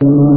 उपनिषद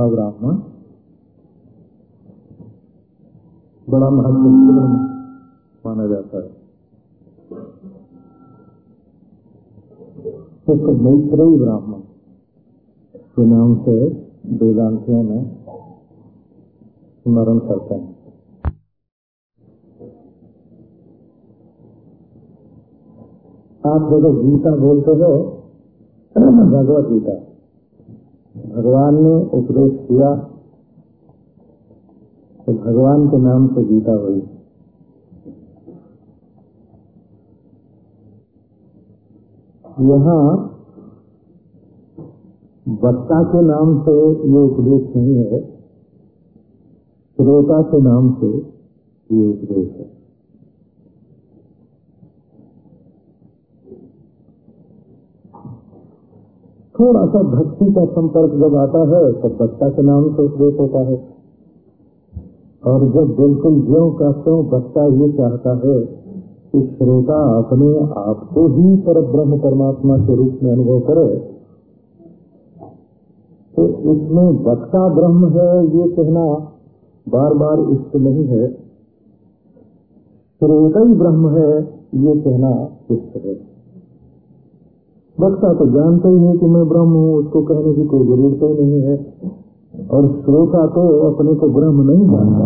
चौथा ब्राह्मण। बड़ा महत्वपूर्ण माना जाता है। एक मैत्रेयी ब्राह्मण, के नाम से वेदांतियों में स्मरण करते हैं। आप देखो गीता बोलते हो, भगवत गीता भगवान ने उपदेश किया तो भगवान के नाम से गीता हुई। यहाँ वक्ता के नाम से ये उपदेश नहीं है, श्रोता के नाम से ये उपदेश है। थोड़ा सा भक्ति का संपर्क जब आता है तो बच्चा के नाम से उपदेश होता है। और जब बिल्कुल ज्यो का त्यों बच्चा ये चाहता है कि श्रोता अपने आप को ही पर ब्रह्म परमात्मा के रूप में अनुभव करे तो इसमें बक्ता ब्रह्म है ये कहना बार बार इष्ट नहीं है। श्रोता ही ब्रह्म है ये कहना इष्ट है। वक्ता तो जानते ही है कि मैं ब्रह्म हूँ, उसको कहने की कोई ज़रूरत ही नहीं है। और श्रोता तो अपने को ब्रह्म नहीं जानता।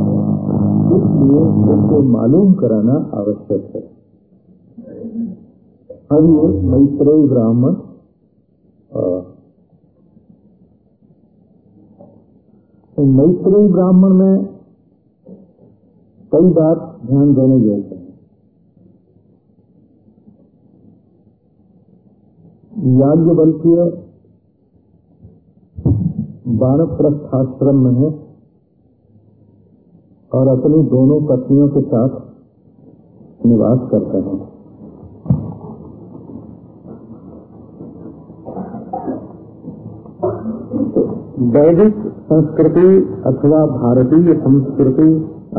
इसलिए उसको मालूम कराना आवश्यक है। अब ये मैत्रेय ब्राह्मण तो ब्राह्मण में कई बात ध्यान देने जैसे याज्ञवल्क्य बाणप्रस्थाश्रम में है और अपनी दोनों पत्नियों के साथ निवास करते हैं। वैदिक संस्कृति अथवा भारतीय संस्कृति,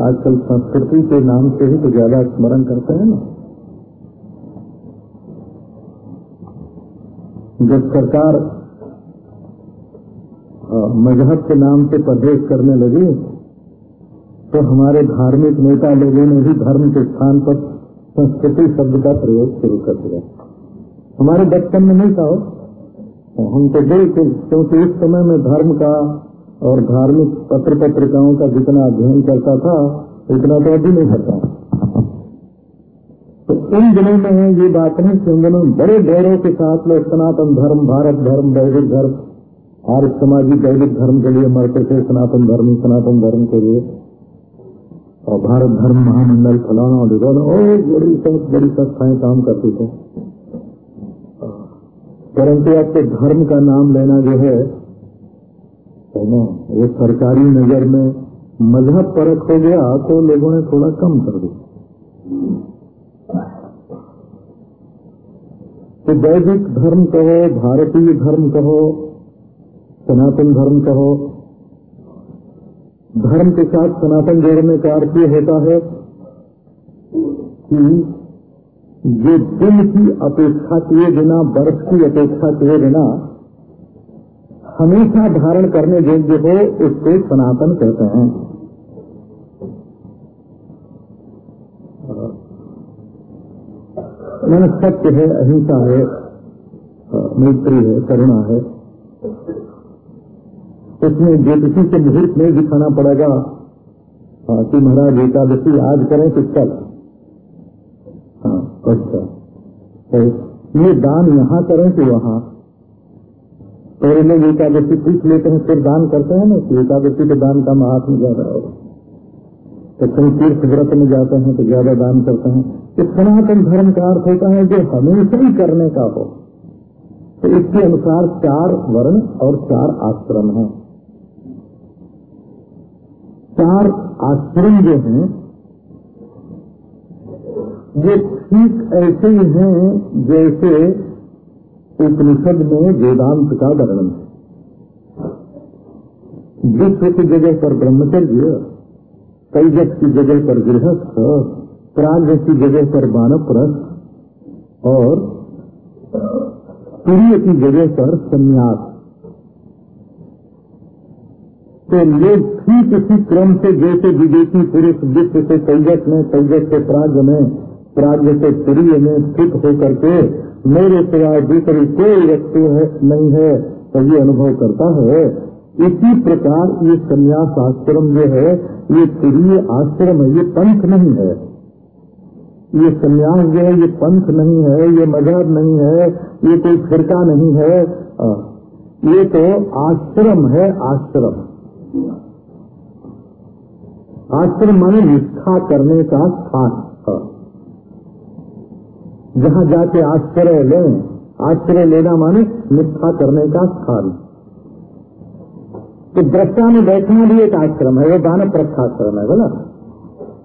आजकल संस्कृति के नाम से ही तो ज़्यादा स्मरण करते हैं ना। जब सरकार मज़हब के नाम से परहेज करने लगी तो हमारे धार्मिक नेता लोगों ने भी धर्म के स्थान पर संस्कृति शब्द का प्रयोग शुरू कर दिया। हमारे बचपन में नहीं था हम तो बिल्कुल क्योंकि इस समय में धर्म का और धार्मिक पत्र पत्रिकाओं का जितना अध्ययन करता था उतना तो अभी नहीं करता तो इन दिनों में ये बात नहीं कि उन दिनों बड़े गौरव के साथ लोग सनातन धर्म, भारत धर्म, वैदिक धर्म आर्य समाजी वैदिक धर्म के लिए मरते थे, सनातन धर्म सनातन धर्म के लिए। और भारत धर्म महामंडल फलाना और डिगाना और बड़ी सब, बड़ी संस्थाएँ काम करती थे। परंतु अब तो धर्म का नाम लेना जो है तो वो सरकारी नज़र में मज़हब परख हो गया तो लोगों ने थोड़ा कम कर दिया। तो वैदिक धर्म कहो, भारतीय धर्म कहो, सनातन धर्म कहो। धर्म के साथ सनातन जोड़ने का अर्थ ये होता है? कि जो दिन की अपेक्षा किए बिना वर्ष की अपेक्षा किए बिना, हमेशा धारण करने योग्य हो, उसको सनातन कहते हैं। मैंने सत्य है, अहिंसा है मैत्री है, करुणा है। उसमें ज्योतिषी के मुहूर्त में दिखाना पड़ेगा कि महाराज एकादशी आज करें तो कल? अच्छा। तो ये दान यहाँ करें तो वहाँ? पहले लोग एकादशी पूछ लेते हैं, फिर दान करते हैं ना, कि एकादशी के दान का महात्म ज़्यादा है। तो कहीं तीर्थ व्रत में जाते हैं तो ज़्यादा दान करते हैं। तो सनातन धर्म का अर्थ होता है जो हमेशा ही करने का हो। तो इसके अनुसार चार वर्ण और चार आश्रम हैं। चार आश्रम जो हैं ये ठीक ऐसे ही हैं जैसे उपनिषद में वेदांत का वर्णन है। विश्व की जगह पर ब्रह्मचर्य कैजस की जगह पर गृहस्थ प्राग्ञ की जगह पर बानप्रस्थ और प्रिय की जगह पर संन्यास। तो लोग ठीक इसी क्रम से जैसे विदेशी पुरुष विश्व से तैजस में तैजस से प्राग में प्राग्ञ से प्रिय में स्थित होकर के मेरे सिवाय दूसरी कोई वस्तु है, नहीं है तो ये अनुभव करता है। इसी प्रकार ये संन्यास आश्रम जो है, ये प्रिय आश्रम है, ये पंथ नहीं है। ये संन्यास जो है, ये पंथ नहीं है, ये मज़हब नहीं है, ये कोई फिरका नहीं है। ये तो आश्रम है, आश्रम। आश्रम माने निष्ठा करने का स्थान। जहाँ जाके आश्रय लें, आश्रय लेना माने निष्ठा करने का स्थान। तो दृष्टा में बैठना भी एक आश्रम है, वो दान प्रस्थाश्रम है, बोला।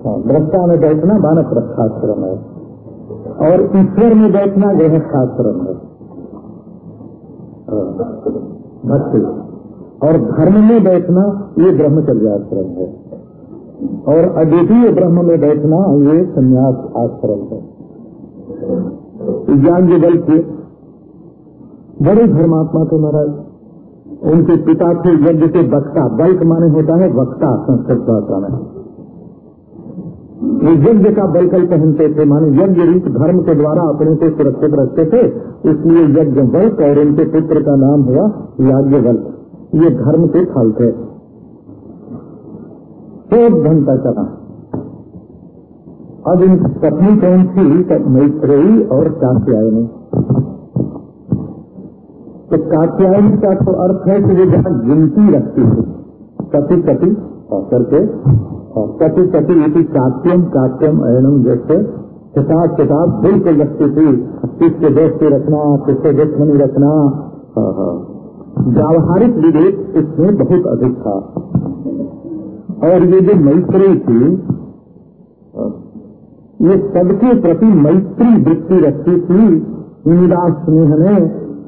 दृष्टा में बैठना दान प्रस्थाश्रम है। और ईश्वर में बैठना गृहस्थाश्रम है। भक्ति और धर्म में बैठना ये ब्रह्मचर्याश्रम है। और अद्वितीय ब्रह्म में बैठना ये संन्यास आश्रम है। ज्ञान बल के बड़े धर्मात्मा थे महाराज। उनके पिता थे यज्ञ के वक्ता। बल्क माने होता है वक्ता, संस्कृत भाषा में। वो यज्ञ का बलकल पहनते थे, माने यज्ञ रीत धर्म के द्वारा अपने को सुरक्षित रखते थे, इसलिए यज्ञ बल्क और उनके पुत्र का नाम हुआ याज्ञ बल्क ये धर्म के फल थे। चौथ घंटा चला। अब इन पत्नी कौन थी मैत्रेयी और कात्यायनी। तो कात्यायनी का तो अर्थ है कि वो जहाँ गिनती रखती थी कति कति करके और कति कति यदि कात्यम कात्यम अयनम जैसे किताब किताब बिल्कुल रखती थी। किसके दोस्ती रखना किसके दुश्मनी रखना। व्यावहारिक विवेक इसमें बहुत अधिक था। और ये जो मैत्री थी, ये सबके प्रति मैत्री वृत्ति रखती थी। इंदिरा स्नेह ने,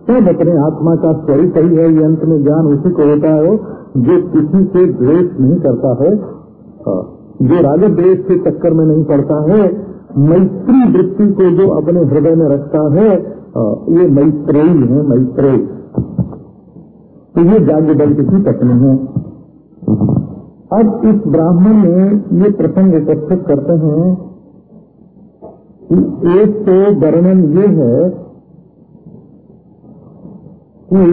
सब अपने आत्मा का स्वरूप ही है, ये अंत में ज्ञान उसी को होता है जो किसी से द्वेष नहीं करता है। जो राजा द्वेष के चक्कर में नहीं पड़ता है, मैत्री वृत्ति को जो अपने हृदय में रखता है ये मैत्रेयी है, मैत्रेय। तो ये जाग्ञ दल की पत्नी है। अब इस ब्राह्मण में ये प्रसंग एकत्रित करते हैं कि एक तो वर्णन ये है कि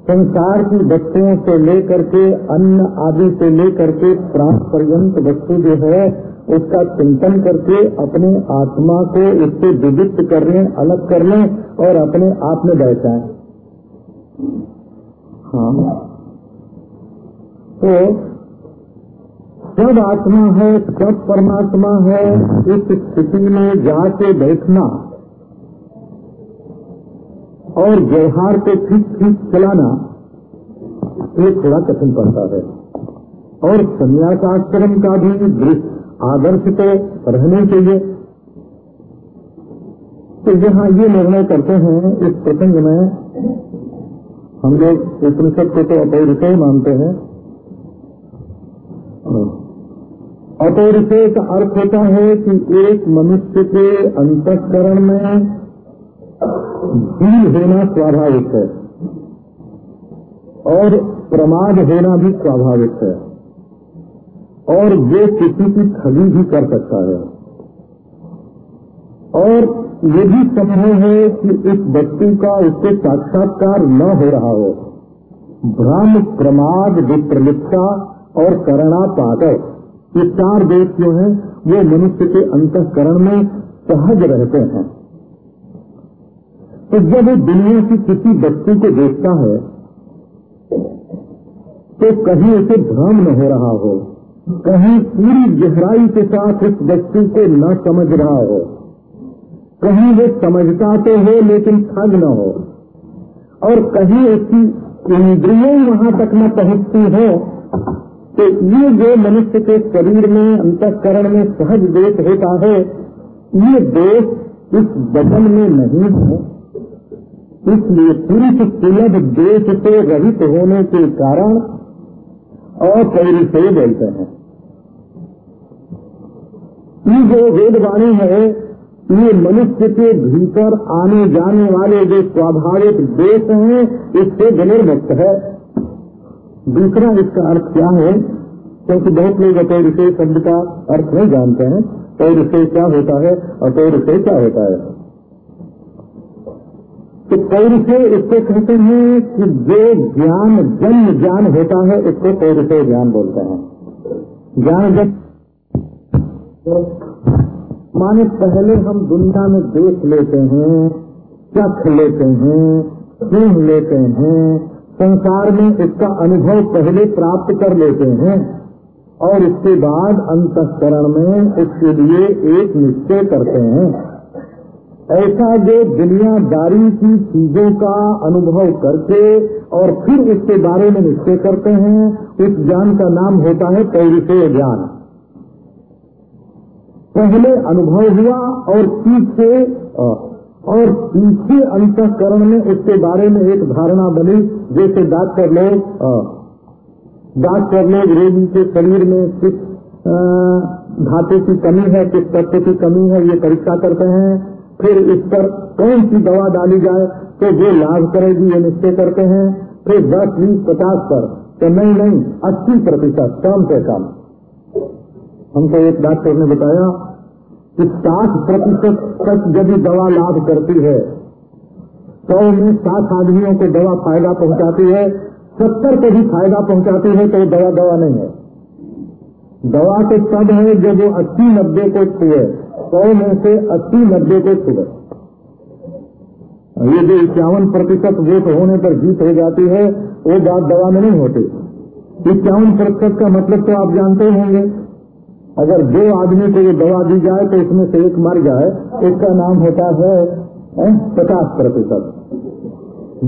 संसार की वस्तुओं से लेकर के, अन्न आदि से लेकर के प्राण पर्यंत वस्तु जो है, उसका चिंतन करके अपने आत्मा को इससे विविध कर लें, अलग कर लें और अपने आप में बैठाएँ। हाँ। तो सब आत्मा है सब परमात्मा है, इस स्थिति में जाके बैठना और व्यवहार को ठीक ठीक चलाना ये थोड़ा कठिन पड़ता है। और संन्यासाश्रम का भी आदर्श तो रहने चाहिए। तो यहाँ ये निर्णय करते हैं, इस प्रसंग में हम लोग उपनिषद को तो अपौरिषय मानते हैं। अपौरिषय का अर्थ होता है कि एक मनुष्य के अंतकरण में भील होना स्वाभाविक है। और प्रमाद होना भी स्वाभाविक है। और वो किसी की ठगी भी कर सकता है। और ये भी संभव है कि इस व्यक्ति का उससे साक्षात्कार न हो रहा हो। भ्रम प्रमाद, विप्रलिप्ता और करणा पादक ये चार देश जो हैं, वो मनुष्य के अंतकरण में सहज रहते हैं। तो जब वो दुनिया की किसी व्यक्ति को देखता है तो कहीं उसे भ्रम न हो रहा हो। कहीं पूरी गहराई के साथ उस व्यक्ति को न समझ रहा हो। कहीं वो समझता तो हो, लेकिन ठग न हो। और कहीं उसकी इंद्रियों वहाँ तक न पहुँचती हो तो ये जो मनुष्य के शरीर में, अंतकरण में सहज देश होता है, ये देश इस बदन में नहीं है। इसलिए पुरुष सुलभ देश से रहित होने के कारण और पौरी से बोलते हैं। ये जो वेदवाणी है, ये मनुष्य के भीतर आने जाने वाले जो स्वाभाविक देश हैं, इससे विनिर्मुक्त है। दूसरा इसका अर्थ क्या है? क्योंकि बहुत लोग अपने से शब्द का अर्थ नहीं जानते हैं और विषय क्या होता है? और पौर विषय क्या होता है? तो पौरुषय इसको कहते हैं कि जो ज्ञान, जन्म ज्ञान होता है, उसको इसको पौरुषय ज्ञान बोलते हैं? ज्ञान जब माने पहले हम दुनिया में देख लेते हैं, चख लेते हैं, सुन लेते हैं, संसार में इसका अनुभव पहले प्राप्त कर लेते हैं, और इसके बाद अंतकरण में इसके लिए एक निश्चय करते हैं। ऐसा जो दुनियादारी की चीज़ों का अनुभव करके और फिर उसके बारे में निश्चय करते हैं, उस ज्ञान का नाम होता है पौरुषेय ज्ञान। पहले अनुभव हुआ और पीछे और पीछे अंतकरण में इसके बारे में एक धारणा बनी, जैसे डॉक्टर लोग डॉक्टर लोग रोगी के शरीर में किस धातु की कमी है, किस तत्व की कमी है, ये परीक्षा करते हैं। फिर इस पर कौन सी दवा डाली जाए तो जो लाभ करेगी, ये निश्चय करते हैं। फिर दस, बीस, पचास पर तो नहीं नहीं, अस्सी प्रतिशत, कम से कम। हमको एक डॉक्टर ने बताया कि साठ प्रतिशत तक यदि दवा लाभ करती है, सौ में सात आदमियों को दवा फ़ायदा पहुंचाती है, सत्तर को भी फ़ायदा पहुंचाती है तो दवा दवा नहीं है। दवा तो तब है जब वो अस्सी, नब्बे को छुए। सौ में से अस्सी नब्बे को छुए ये जो इक्यावन प्रतिशत वोट होने पर जीत हो जाती है, वो बात दवा में नहीं होती। इक्यावन प्रतिशत का मतलब तो आप जानते होंगे। अगर दो आदमी को ये दवा दी जाए तो इसमें से एक मर जाए इसका नाम होता है, पचास प्रतिशत।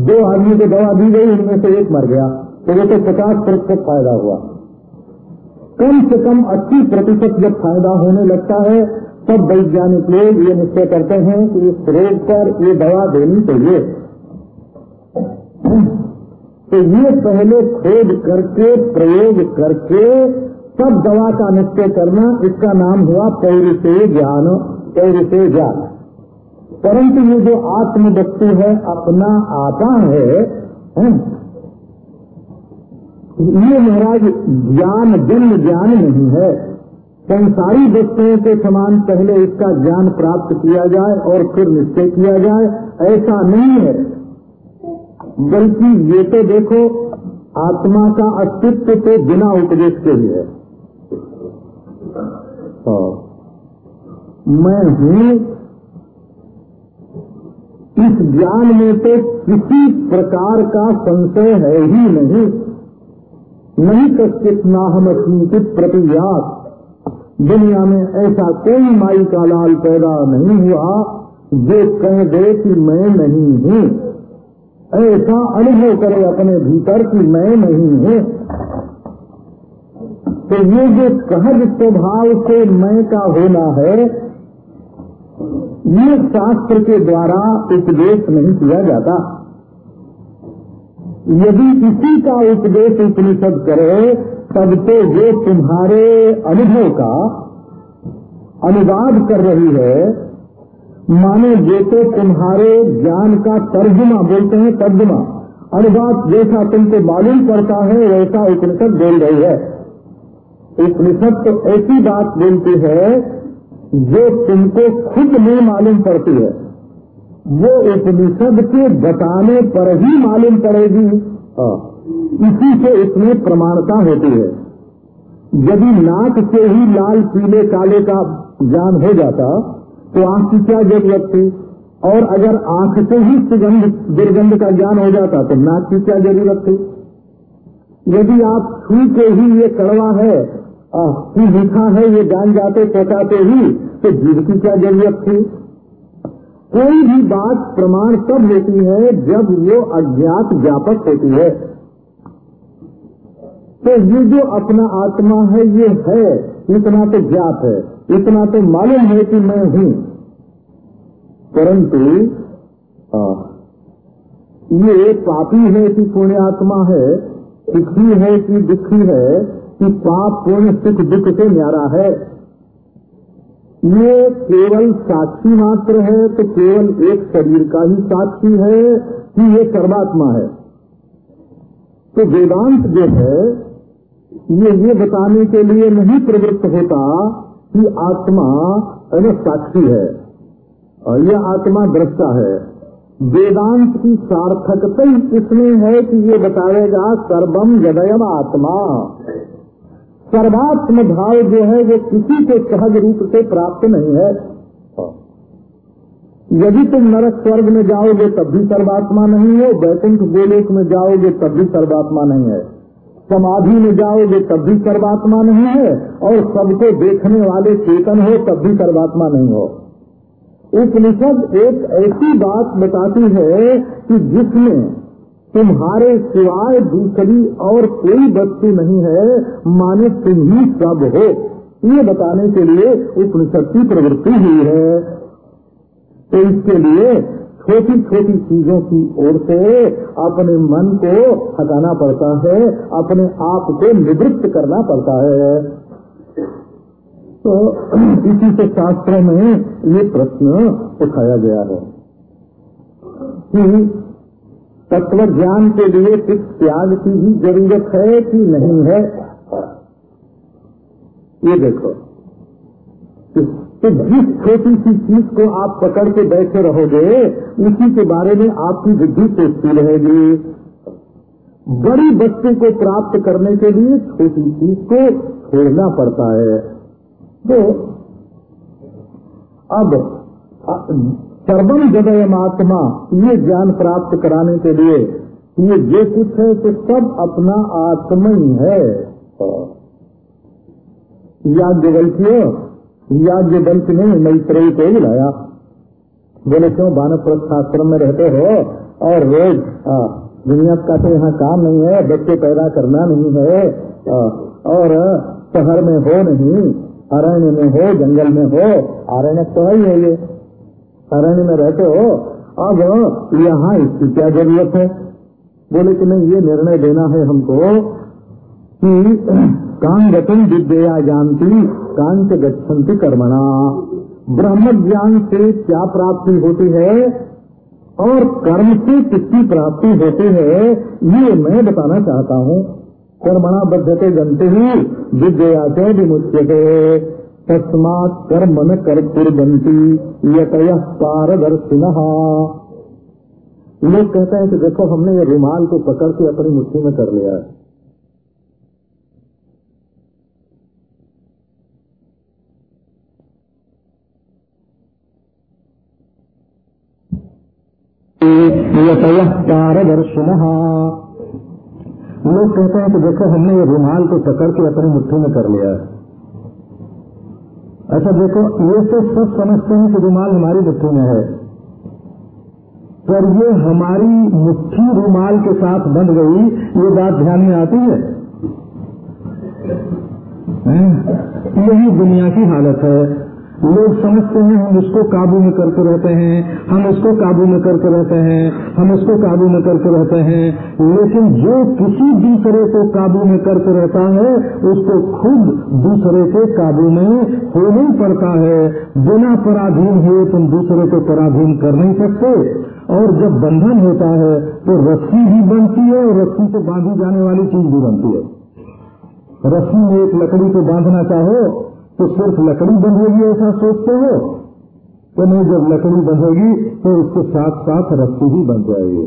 दो आदमी को दवा दी गई, उनमें से एक मर गया। तो वो तो पचास प्रतिशत फ़ायदा हुआ। कम से कम अस्सी प्रतिशत जब फ़ायदा होने लगता है तब वैज्ञानिक लोग ये निश्चय करते हैं कि इस रोग पर ये दवा देनी चाहिए। तो ये पहले खोज करके प्रयोग करके सब दवा का निश्चय करना इसका नाम हुआ पैर से ज्ञान से ज्ञान परंतु ये जो आत्म व्यक्ति है अपना आता है, है ये महाराज, ज्ञान जन्म ज्ञान नहीं है। संसारी वस्तुओं के समान पहले इसका ज्ञान प्राप्त किया जाए और फिर निश्चय किया जाए, ऐसा नहीं है। बल्कि ये तो देखो, आत्मा का अस्तित्व तो बिना उपदेश के ही। है। मैं हूँ, इस ज्ञान में तो किसी प्रकार का संशय है ही नहीं। नहीं कश्चित ना हम किंचित प्रतियात। दुनिया में ऐसा कोई माई का लाल पैदा नहीं हुआ जो कह दे कि मैं नहीं हूँ। ऐसा अनुभव करे अपने भीतर कि मैं नहीं हूँ। तो ये जो सहज स्वभाव से मैं का होना है, ये शास्त्र के द्वारा उपदेश नहीं किया जाता। यदि इसी का उपदेश उपनिषद करे, तब तो वो तुम्हारे अनुभव का अनुवाद कर रही है। माने ये तो तुम्हारे ज्ञान का तर्जुमा, बोलते हैं तर्जुमा। अनुवाद जैसा तुमको मालूम पड़ता है, वैसा उपनिषद बोल रही है। उपनिषद तो ऐसी बात बोलती है, जो तुमको खुद नहीं मालूम पड़ती है। वो उपनिषद के बताने पर ही मालूम पड़ेगी। इसी से इसमें प्रमाणता होती है। यदि नाक से ही लाल, पीले, काले का ज्ञान हो जाता तो आँख की क्या ज़रूरत थी? और अगर आँख से ही सुगंध, दुर्गंध का ज्ञान हो जाता तो नाक की क्या ज़रूरत थी? यदि आप छू के ही ये कड़वा है लिखा है, ये जान जाते पहुंचाते ही तो जीव की क्या ज़रूरत थी? कोई भी बात प्रमाण तब होती है जब वो अज्ञात व्यापक होती है। तो ये जो अपना आत्मा है, ये है। इतना तो ज्ञात है, इतना तो मालूम है कि मैं हूँ। परंतु ये पापी है कि पुण्य आत्मा है, सुखी है कि दुखी है, कि पाप, पुण्य, सुख, दुख से न्यारा है। ये केवल साक्षी मात्र है तो केवल एक शरीर का ही साक्षी है कि ये सर्वात्मा है। तो वेदांत जो है, ये ये बताने के लिए नहीं प्रवृत्त होता कि आत्मा, अरे, साक्षी है, और यह आत्मा दृष्टा है। वेदांत की सार्थकता इसमें है कि ये बताएगा सर्वम जदयम आत्मा। सर्वात्म भाव जो है, वो किसी के सहज रूप से प्राप्त नहीं है। यदि तुम नरक स्वर्ग में जाओगे, तब भी सर्वात्मा नहीं हो। वैकुंठ गोलोक में जाओगे, तब भी सर्वात्मा नहीं है। समाधि में जाओगे, तब भी सर्वात्मा नहीं है। और सबको देखने वाले चेतन हो, तब भी सर्वात्मा नहीं हो। उपनिषद एक ऐसी बात बताती है कि जिसमें तुम्हारे सिवाय दूसरी और कोई वस्तु नहीं है, माने तुम ही सब हो। ये बताने के लिए उपनिषद की प्रवृत्ति हुई है। तो इसके लिए छोटी छोटी चीज़ों की ओर से अपने मन को हटाना पड़ता है, अपने आप को निवृत्त करना पड़ता है। तो इसी से शास्त्रों में ये प्रश्न उठाया गया है कि तत्व ज्ञान के लिए कुछ त्याग की भी ज़रूरत है कि नहीं है? ये देखो। तो जिस छोटी सी चीज़ को आप पकड़ के बैठे रहोगे, उसी के बारे में आपकी बुद्धि सोचती रहेगी। बड़ी वस्तु को प्राप्त करने के लिए छोटी चीज़ को छोड़ना पड़ता है। तो अब सर्वम जदयम आत्मा ये ज्ञान प्राप्त कराने के लिए, ये जो कुछ है तो सब अपना आत्मा ही। है याज्ञवल्क्य याज्ञवल्क्य ने मैत्रेयी को बुलाया बोले, क्यों प्रस्थाश्रम में रहते हो? और रोज दुनिया का तो यहाँ काम नहीं है, बच्चे पैदा करना नहीं है और शहर में हो नहीं, अरण्य में हो, जंगल में हो अरण्य तो है ये। अरण्य में रहते हो, अब यहाँ इसकी क्या ज़रूरत है? बोले कि नहीं, ये निर्णय देना है हमको कि कांगतम विद्या जानती कांच गच्छन्ति कर्मणा। ब्रह्म ज्ञान से क्या प्राप्ति होती है? और कर्म से किसकी प्राप्ति होती है? ये मैं बताना चाहता हूँ। कर्मणा बद्धते जनते ही विद्या से विमुच्यते। तस्मात कर्म न कर बनती यतय पारदर्शिन। लोग कहते हैं कि देखो, हमने ये रुमाल को पकड़ के अपनी मुट्ठी में कर लिया है। पारदर्शिन। लोग कहते हैं कि देखो, हमने ये रुमाल को पकड़ के अपनी मुट्ठी में कर लिया है। अच्छा देखो, ये तो सब समझते हैं कि रूमाल हमारी मुट्ठी में है। पर ये हमारी मुट्ठी रूमाल के साथ बन गई, ये बात ध्यान में आती है? यही दुनिया की हालत है। लोग समझते हैं, हम उसको काबू में करके रहते हैं, हम उसको काबू में करके रहते हैं, हम उसको काबू में करके रहते हैं, लेकिन जो किसी दूसरे को काबू में करके रहता है, उसको खुद दूसरे के काबू में होना पड़ता है। बिना पराधीन हुए तुम दूसरे को पराधीन कर नहीं सकते। और जब बंधन होता है तो रस्सी भी बनती है और रस्सी से बांधी जाने वाली चीज़ भी बनती है। रस्सी में एक लकड़ी को बांधना चाहो तो सिर्फ़ लकड़ी बंधेगी ऐसा सोचते हो? तो नहीं, जब लकड़ी बंधेगी तो उसके साथ साथ रस्सी भी बन जाएगी।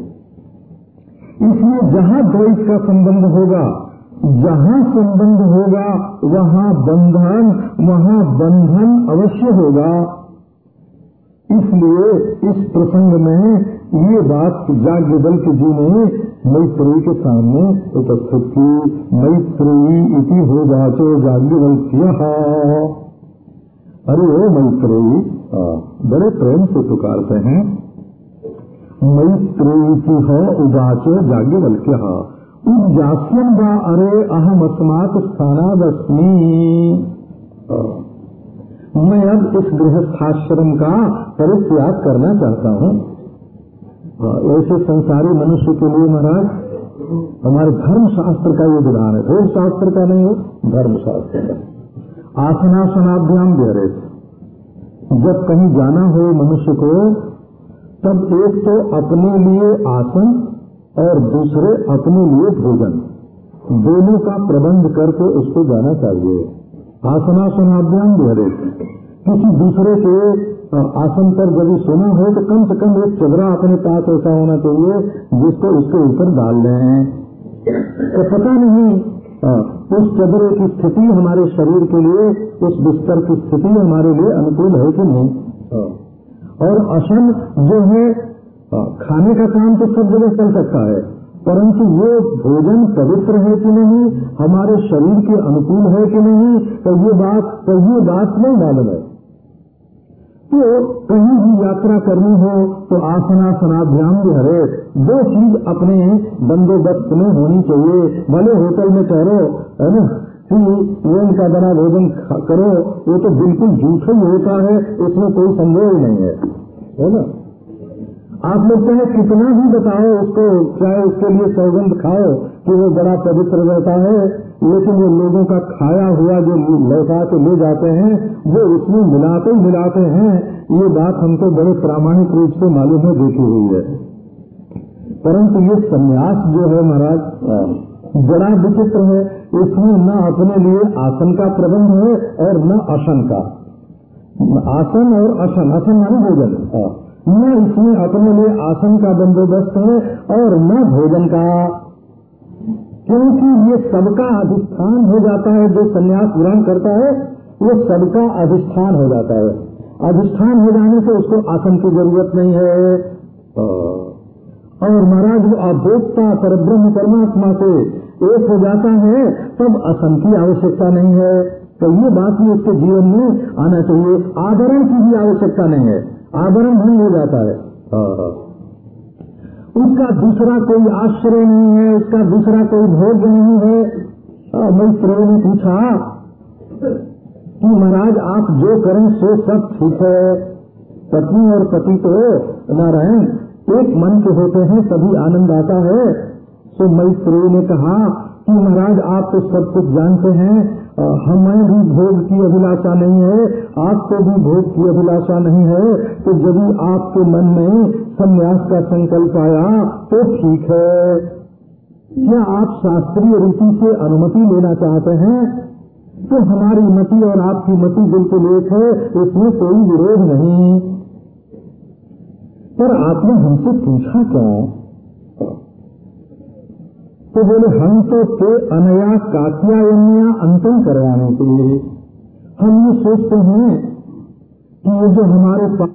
इसलिए जहाँ द्वैत का संबंध होगा, जहाँ संबंध होगा, वहाँ बंधन वहाँ बंधन अवश्य होगा। इसलिए इस प्रसंग में ये बात जाग्ञवल्क जी ने मैत्री के सामने उपस्थित की मैत्री इति हो जाचो जाग्ञवल्क्य अरे ओ मैत्री बड़े प्रेम से पुकारते हैं। मैत्री हो उवाचो जाग्ञवल्क्य उजास्यम वा अरे अहम अस्मात स्थानादस्मी। मैं अब इस गृहस्थाश्रम का परित्याग करना चाहता हूँ। ऐसे संसारी मनुष्य के लिए महाराज, हमारे धर्म शास्त्र का ये विधान है। योग शास्त्र का नहीं हो धर्म शास्त्र का। आसनासनाभ्याम गहरे जब कहीं जाना हो मनुष्य को, तब एक तो अपने लिए आसन और दूसरे अपने लिए भोजन। दोनों का प्रबंध करके उसको जाना चाहिए। आसनासनाभ्याम गहरे किसी दूसरे के आसन पर जब सोना हो तो कम से कम एक चदरा अपने पास ऐसा होना चाहिए जिसको उसके ऊपर डाल लें तो पता नहीं उस चदरे की स्थिति हमारे शरीर के लिए, उस बिस्तर की स्थिति हमारे लिए अनुकूल है कि नहीं? और असन जो है खाने का काम तो सब जगह चल सकता है, परंतु ये भोजन पवित्र है कि नहीं? हमारे शरीर के अनुकूल है कि नहीं? तो ये बात तो ये बात नहीं मालूम है। तो कहीं भी यात्रा करनी हो तो आसना सनाध्यान भी हरे दो चीज़ अपने बंदोबस्त में होनी चाहिए। भले होटल में ठहरो, है ना? कि इनका बना भोजन करो, वो तो बिल्कुल झूठा ही होता है इसमें कोई संदेह ही नहीं है। है ना? आप लोग चाहे कितना भी बताओ उसको, चाहे उसके लिए सौगंध खाओ कि वो बड़ा पवित्र रहता है लेकिन वो लोगों का खाया हुआ जो लौटा के ले जाते हैं, वो उसमें मिलाते ही मिलाते हैं। ये बात हमको बड़े प्रामाणिक रूप से मालूम है, देखी हुई है। परंतु ये संन्यास जो है महाराज, बड़ा विचित्र है। इसमें न अपने लिए आसन का प्रबंध है और न असन का आसन और असन असन मानी भोजन। न इसमें अपने लिए आसन का बंदोबस्त है और न भोजन का क्योंकि ये सबका अधिष्ठान हो जाता है, जो संन्यास ग्रहण करता है, वो सबका अधिष्ठान हो जाता है। अधिष्ठान हो जाने से उसको आसन की ज़रूरत नहीं है। और महाराज, वो अभोक्ता पर ब्रह्म परमात्मा से एक हो जाता है, तब आसन की आवश्यकता नहीं है। तो ये बात भी उसके जीवन में आना चाहिए। आदरण की भी आवश्यकता नहीं है। आदरण भंग हो जाता है। उसका दूसरा कोई आश्रय नहीं है, उसका दूसरा कोई भोग नहीं है। मैं प्रेम ने पूछा कि महाराज, आप जो करें, सो सब ठीक है। पत्नी और पति तो नारायण एक मन के होते हैं सभी आनंद आता है। सो मैत्री ने कहा कि महाराज, आप तो सब कुछ जानते हैं हमें भी भोग की अभिलाषा नहीं है, आपको भी भोग की अभिलाषा नहीं है तो जब आपके मन में संन्यास का संकल्प आया तो ठीक है। क्या आप शास्त्रीय रीति से अनुमति लेना चाहते हैं? तो हमारी मति और आपकी मति बिल्कुल एक है, इसमें कोई विरोध नहीं। पर आपने हमसे पूछा क्या? तो बोले हम तो के अनया कात्यायनिया अंतिम करवाने के लिए हम ये सोचते हैं कि ये जो हमारे पास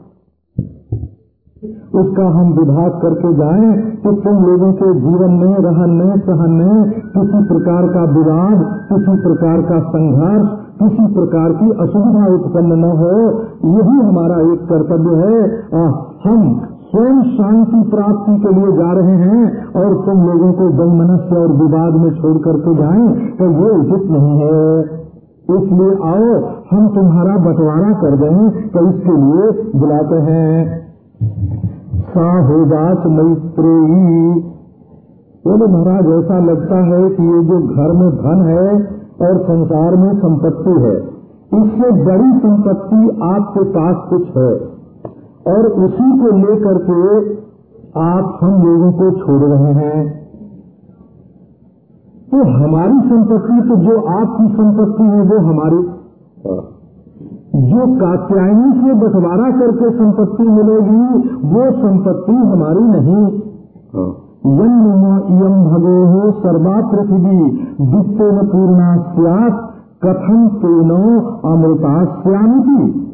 उसका हम विभाग करके जाएँ तो तुम लोगों के जीवन में रहन में सहन में किसी प्रकार का विवाद किसी प्रकार का संघर्ष किसी प्रकार की असुविधा उत्पन्न न हो यही हमारा एक कर्तव्य है। आ, हम स्वयं शांति प्राप्ति के लिए जा रहे हैं और तुम लोगों को मनस्य और विवाद में छोड़ करके जाए तो ये उचित नहीं है। इसलिए आओ, हम तुम्हारा बंटवारा कर दें तो इसके लिए बुलाते हैं। साहुदास मैत्रेयी। बोले, महाराज, ऐसा लगता है कि ये जो घर में धन है और संसार में संपत्ति है, इससे बड़ी संपत्ति आपके पास कुछ है। और उसी को लेकर के आप हम लोगों को छोड़ रहे हैं। तो हमारी संपत्ति तो जो आपकी संपत्ति है, वो हमारी, जो कात्यायनी से बंटवारा करके संपत्ति मिलेगी, वो संपत्ति हमारी नहीं। यम भगो हो सर्वा पृथ्वी वित्तेन पूर्णा सियात कथम तेनो अमृता अमृताश्यामी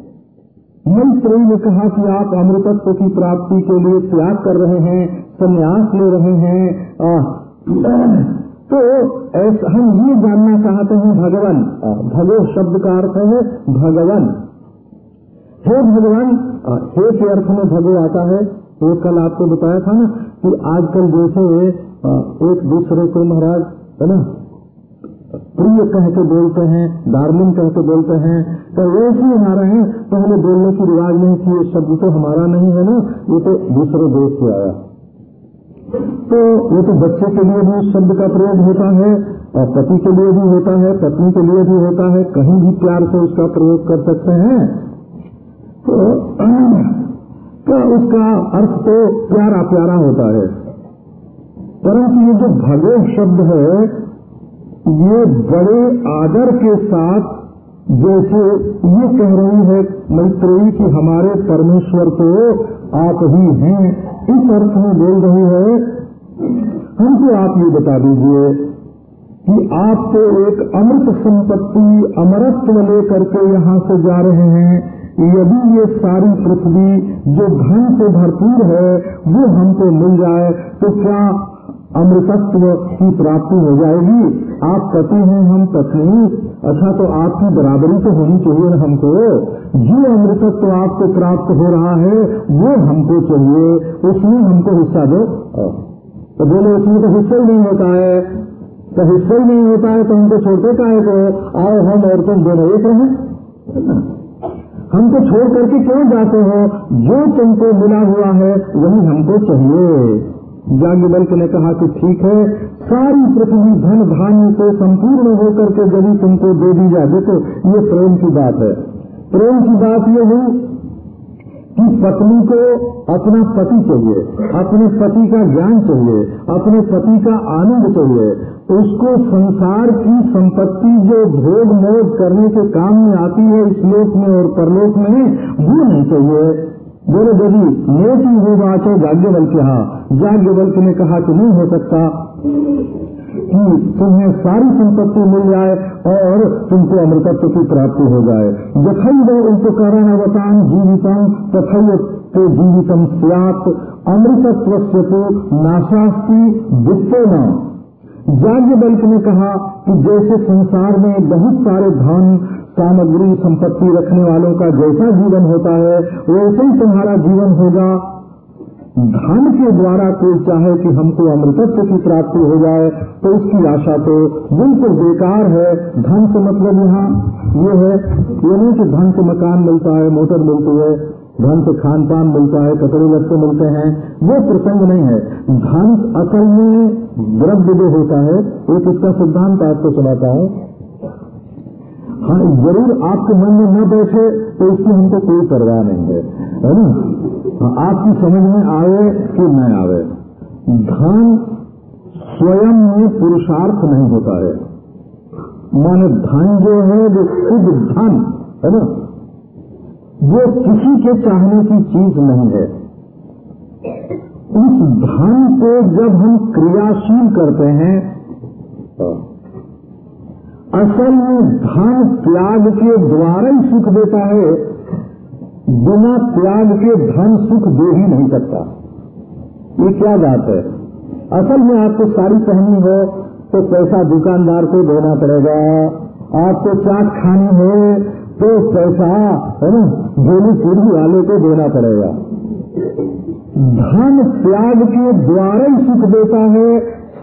मैत्री ने कहा कि आप अमृतत्व की प्राप्ति के लिए त्याग कर रहे हैं संन्यास ले रहे हैं आ, तो ऐसा हम ये जानना चाहते हैं भगवान। भगो शब्द का अर्थ है भगवान। हे भगवान हे के अर्थ में भगो आता है। वो कल आपको बताया था ना कि आजकल जैसे एक दूसरे को महाराज है ना प्रिय कह के बोलते हैं डार्लिंग कह के बोलते हैं तो वैसे हमारा है तो पहले बोलने की रिवाज नहीं कि ये शब्द तो हमारा नहीं है ना, ये तो दूसरे देश से आया। तो वो तो बच्चे के लिए भी शब्द का प्रयोग होता है, और पति के लिए भी होता है, पत्नी के लिए भी होता है, कहीं भी प्यार से उसका प्रयोग कर सकते हैं। तो क्या उसका अर्थ तो प्यारा प्यारा होता है। परंतु ये जो भगो शब्द है ये बड़े आदर के साथ जैसे ये कह रही है मैत्री कि हमारे परमेश्वर को आप ही हैं। इस अर्थ में बोल रही है, हमको आप ये बता दीजिए कि आप तो एक अमृत संपत्ति, अमरत्व लेकर के यहाँ से जा रहे हैं। यदि ये सारी पृथ्वी जो धन से भरपूर है, वो हमको मिल जाए तो क्या अमृतत्व की प्राप्ति हो जाएगी। आप पति हैं, हम पत्नी। अच्छा तो आपकी बराबरी तो होनी चाहिए हमको। जो अमृतत्व आपको प्राप्त हो रहा है, वो हमको चाहिए। उसमें हमको हिस्सा दो। तो बोले, उसमें तो हिस्सा ही नहीं होता है। तो हिस्सा ही नहीं होता है तो हमको छोड़ते काहे को आओ, हम और तुम दोनों एक रहे। हमको छोड़ करके क्यों जाते हो? जो तुमको मिला हुआ है, वही हमको चाहिए। याज्ञवल्क ने कहा कि ठीक है, सारी पृथ्वी धन धान्य से संपूर्ण होकर के यदि तुमको दे दी जाए, देखो, ये प्रेम की बात है। प्रेम की बात ये हुई कि पत्नी को अपना पति चाहिए, अपने पति का ज्ञान चाहिए, अपने पति का आनंद चाहिए। उसको संसार की संपत्ति जो भोग मोग करने के काम में आती है इस लोक में और परलोक में, वो नहीं चाहिए। बोले यदि नेति हो बात है जाग्ञवल के हाँ। जाग्ञवल ने कहा कि नहीं हो सकता। कि तुम्हें सारी संपत्ति मिल जाए और तुमको अमृतत्व की प्राप्ति हो जाए। जखई वो उनको कारण अवसान जीवितम, तथई तो जीवितम सियात। अमृतत्व से तो नाशास्ती वित्ते न। जाग्ञवल्क ने कहा कि जैसे संसार में बहुत सारे धन सामग्री संपत्ति रखने वालों का जैसा जीवन होता है, वैसे ही तुम्हारा जीवन होगा। धन के द्वारा कोई चाहे कि हमको अमृतत्व की प्राप्ति हो जाए तो उसकी आशा तो बिल्कुल बेकार है। धन से मतलब यहाँ ये है, ये नहीं कि धन से मकान मिलता है, मोटर मिलती है, धन से खान पान मिलता है, कपड़े लत्ते मिलते हैं, वो प्रसंग नहीं है। धन असल में द्रव्य जो होता है एक इसका सिद्धांत आपको सुनाता हूँ? हाँ ज़रूर आपके मन में न बैठे तो इसकी हमको कोई परवाह नहीं है है ना? हाँ, आपकी समझ में आवे कि न आवे धन स्वयं में पुरुषार्थ नहीं होता है। माने धन जो है वो खुद धन है ना? वो किसी के चाहने की चीज़ नहीं है। उस धन को जब हम क्रियाशील करते हैं असल में धन त्याग के द्वारा ही सुख देता है, बिना त्याग के धन सुख दे ही नहीं सकता। ये क्या बात है? असल में आपको साड़ी पहनी हो तो पैसा दुकानदार को देना पड़ेगा। आपको चाट खानी हो तो पैसा, है ना गोली पूरी वाले को देना पड़ेगा। धन त्याग के द्वारा ही सुख देता है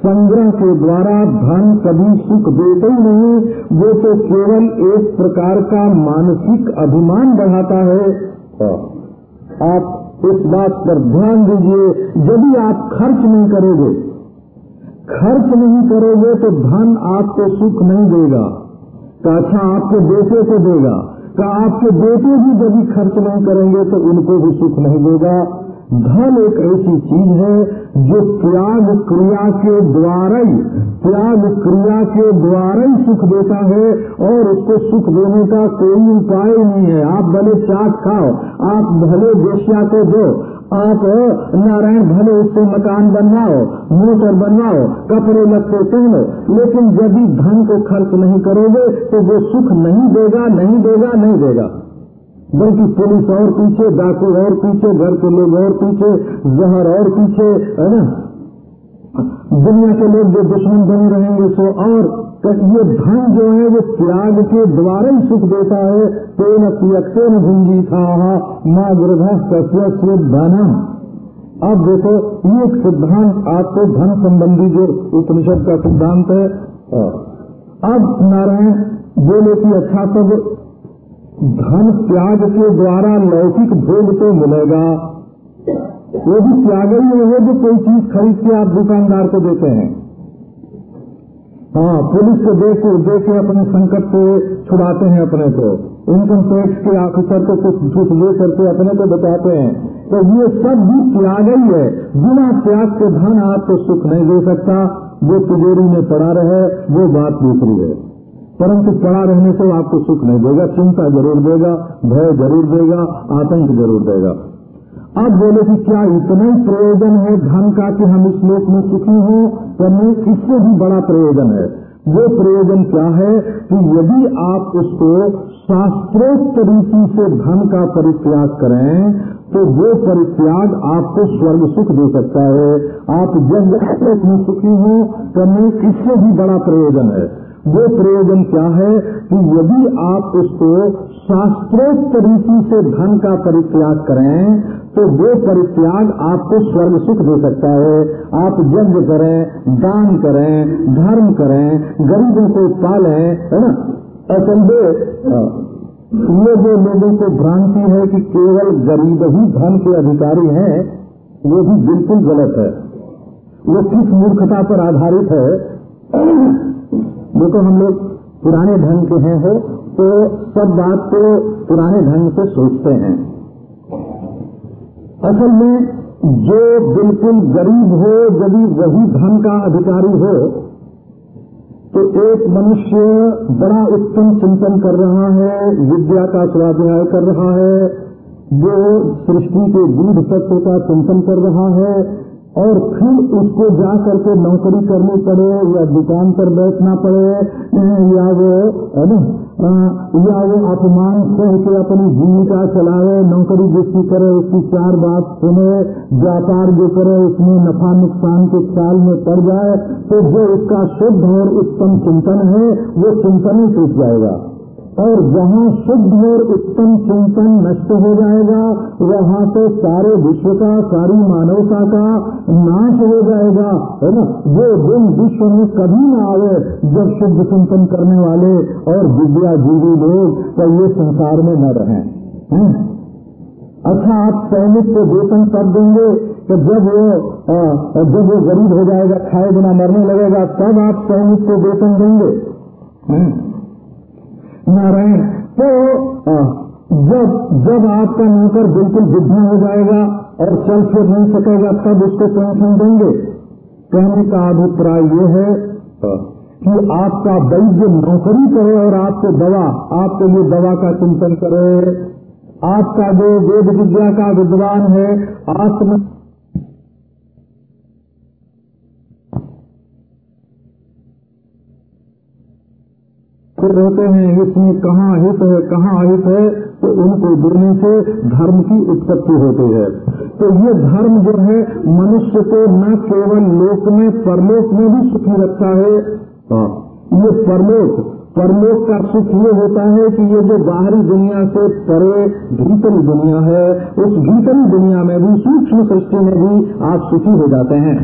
संग्रह के द्वारा धन कभी सुख देते ही नहीं, वो तो केवल एक प्रकार का मानसिक अभिमान बढ़ाता है। आप इस बात पर ध्यान दीजिए यदि आप खर्च नहीं करोगे, खर्च नहीं करोगे तो धन आपको सुख नहीं देगा तो अच्छा आपके बेटे को देगा का आपके बेटे भी यदि खर्च नहीं करेंगे तो उनको भी सुख नहीं देगा। धन एक ऐसी चीज़ है जो त्याग क्रिया के द्वारा ही, त्याग क्रिया के द्वारा ही सुख देता है और उसको सुख देने का कोई उपाय नहीं है। आप भले चाट खाओ, आप भले बेशिया को दो, आप, नारायण भले उससे मकान बनवाओ, मोटर बनवाओ, कपड़े लगते पहनो, लेकिन यदि धन को खर्च नहीं करोगे तो वो सुख नहीं देगा नहीं देगा नहीं देगा। बल्कि पुलिस और पीछे, डाकू और पीछे, घर के लोग और पीछे, जहर और पीछे, है ना? दुनिया के लोग जो दुश्मन बने रहेंगे, सो और ये धन जो है, वो त्याग के द्वारा ही सुख देता है। तेन त्यक्ते न भुंजी था माँ गृह कस्य अब देखो, ये एक सिद्धांत, आपको धन संबंधी जो उपनिषद का सिद्धांत है। अब नारायण, बोले कि अच्छा सब धन त्याग के द्वारा लौकिक भोग तो मिलेगा। वो भी त्याग ही है जो कोई चीज़ खरीद के आप दुकानदार को देते हैं। हाँ पुलिस को देख देख के अपने संकट से छुड़ाते हैं अपने को। इनकम टैक्स के ऑफिसर को कुछ झूठ ले करके अपने को बताते हैं। तो ये सब भी त्याग ही है। बिना त्याग के धन आपको सुख नहीं दे सकता। वो तिजोरी में पड़ा रहे, वो बात दूसरी है। परंतु पड़ा रहने से आपको सुख नहीं देगा, चिंता ज़रूर देगा, भय ज़रूर देगा, आतंक ज़रूर देगा। अब बोले कि क्या इतना ही प्रयोजन है धन का कि हम इस लोक में सुखी हों? करने इससे भी बड़ा प्रयोजन है। वो प्रयोजन क्या है कि यदि आप उसको शास्त्रोक्त रीति से धन का परित्याग करें तो वो परित्याग आपको स्वर्ग सुख दे सकता है। आप जब में सुखी हो करने इससे भी बड़ा प्रयोजन है। वो प्रयोजन क्या है कि यदि आप उसको शास्त्रोक्त रीति से धन का परित्याग करें तो वो परित्याग आपको स्वर्ग सुख दे सकता है। आप यज्ञ करें, दान करें, धर्म करें, गरीबों को पालें, है ना? असल में ये जो लोगों को भ्रांति है कि केवल गरीब ही धन के अधिकारी हैं, वो भी बिल्कुल गलत है। वो किस मूर्खता पर आधारित है? देखो हम लोग पुराने ढंग के हैं हो तो सब बात को पुराने ढंग से सोचते हैं। असल में जो बिल्कुल गरीब हो, यदि वही धन का अधिकारी हो तो एक मनुष्य बड़ा उत्तम चिंतन कर रहा है, विद्या का स्वाध्याय कर रहा है, वो सृष्टि के दूध तत्व का चिंतन कर रहा है और फिर उसको जा करके नौकरी करनी पड़े, या दुकान पर बैठना पड़े, या वो, है ना या वो अपमान सह के अपनी जीविका चलावे नौकरी जिसकी करे, उसकी चार बात सुने, व्यापार जो करे, उसमें नफा नुकसान के ख्याल में पड़ जाए तो जो उसका शुद्ध और उत्तम चिंतन है, वो चिंतन ही टूट जाएगा। और जहाँ शुद्ध और उत्तम चिंतन नष्ट हो जाएगा वहाँ तो सारे विश्व का सारी मानवता का नाश हो जाएगा है ना? वो दिन विश्व में कभी न आवे जब शुद्ध चिंतन करने वाले और विद्याजीवी लोग तो ये संसार में न रहे अच्छा आप सैनिक को वेतन तब देंगे तो जब वो आ, जब वो गरीब हो जाएगा खाए बिना मरने लगेगा तब आप सैनिक को वेतन देंगे नारायण तो जब जब आपका नौकर बिल्कुल बुद्धि हो जाएगा और चल फिर नहीं सकेगा, तब उसको पेंशन देंगे कहने का अभिप्राय ये है कि आपका वैद्य नौकरी करे और आपको दवा, आपके लिए दवा का चिंतन करे। आपका जो वेद विद्या का विद्वान है, आत्म फिर रहते हैं इसमें कहाँ हित है कहाँ अहित है तो उनको देने से धर्म की उत्पत्ति होती है। तो ये धर्म जो है मनुष्य को न केवल लोक में परलोक में भी सुखी रखता है। ये परलोक परलोक का सुख ये होता है कि ये जो बाहरी दुनिया से परे भीतरी दुनिया है उस भीतरी दुनिया में भी सूक्ष्म सृष्टि में भी आप सुखी हो जाते हैं।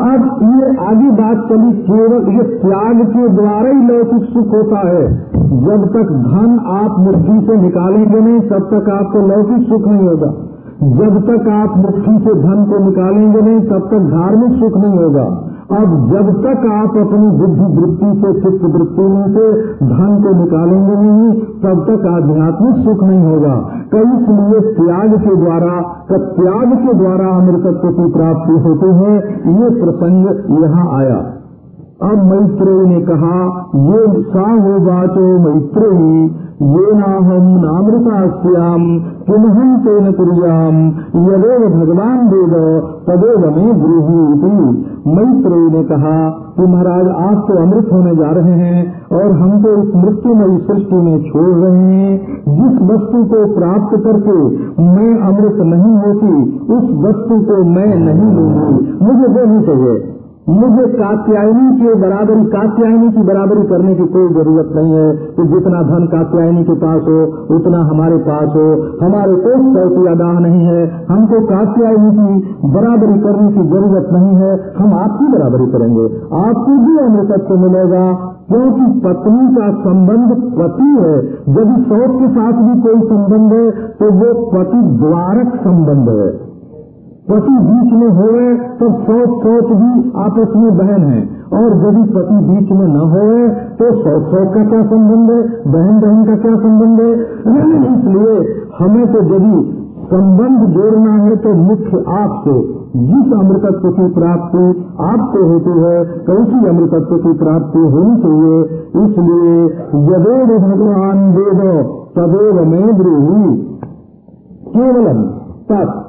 अब ये आगे बात चली केवल ये त्याग के द्वारा ही लौकिक सुख होता है। जब तक धन आप मुट्ठी से निकालेंगे नहीं, तब तक आपको लौकिक सुख नहीं होगा। जब तक आप मुट्ठी से धन को निकालेंगे नहीं, तब तक धार्मिक सुख नहीं होगा। अब जब तक आप अपनी बुद्धि वृत्ति से चित्त वृत्ति में से धन को निकालेंगे नहीं, तब तक आध्यात्मिक सुख नहीं होगा। कई इसलिए त्याग के द्वारा त्याग के द्वारा अमृतत्व की प्राप्ति होती है। ये प्रसंग यहाँ आया। अब मैत्रेय ने कहा, ये साहो बाचो मैत्रेयी, ये नाहम नामृतास्याम किम हम तेन कुरियाम, यदेव भगवान वेद तदेव में ब्रूही मैत्रेय ने कहा, कि महाराज, आज तो अमृत होने जा रहे हैं, और हम तो इस मृत्युमयी सृष्टि में छोड़ रहे हैं। जिस वस्तु को प्राप्त करके मैं अमृत नहीं होती, उस वस्तु को मैं नहीं लूँगी। मुझे वो नहीं चाहिए। मुझे कात्यायनी के बराबरी, कात्यायनी की बराबरी करने की कोई ज़रूरत नहीं है। कि जितना धन कात्यायनी के पास हो, उतना हमारे पास हो। हमारे कोई सौ दाह नहीं है। हमको कात्यायनी की बराबरी करने की ज़रूरत नहीं है। हम आपकी बराबरी करेंगे। आपको भी अमृतत्व मिलेगा, क्योंकि पत्नी का संबंध पति है। यदि सौत के साथ भी कोई संबंध है तो वो पति द्वारक संबंध है। पति बीच में होए तो सौत सौत भी आपस में बहन है। और यदि पति बीच में न होए तो सौत सौत का क्या संबंध है? बहन बहन का क्या संबंध है? इसलिए हमें तो यदि संबंध जोड़ना है तो मुख्य आपसे, जिस अमृतत्व की प्राप्ति आपको होती है तो उसी अमृतत्व की प्राप्ति होनी चाहिए। इसलिए यदेव भगवान वेद, तदेव में ब्रूही। केवलम तत्।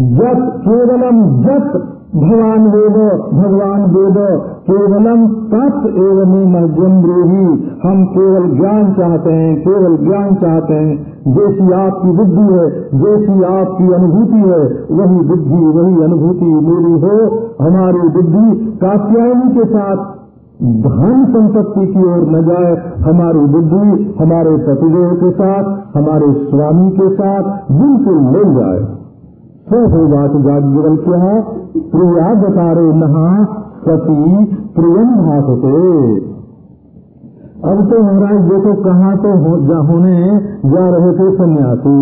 जत केवलम जत भगवान वेद भगवान वेद केवलम तत् एवं मध्यम ब्रूही। हम केवल ज्ञान चाहते हैं, केवल ज्ञान चाहते हैं। जैसी आपकी बुद्धि है, जैसी आपकी अनुभूति है, वही बुद्धि, वही अनुभूति मेरी हो। हमारी बुद्धि कात्यायनी के साथ धन संपत्ति की ओर न जाए। हमारी बुद्धि हमारे पतिदेव के साथ, हमारे स्वामी के साथ बिल्कुल मिल जाए। तो होगा तो जागल क्या प्रिया बतारे नहा सती प्रियम भाषते अब तो महाराज देखो कहाँ तो हो, जा, होने जा रहे थे सन्यासी।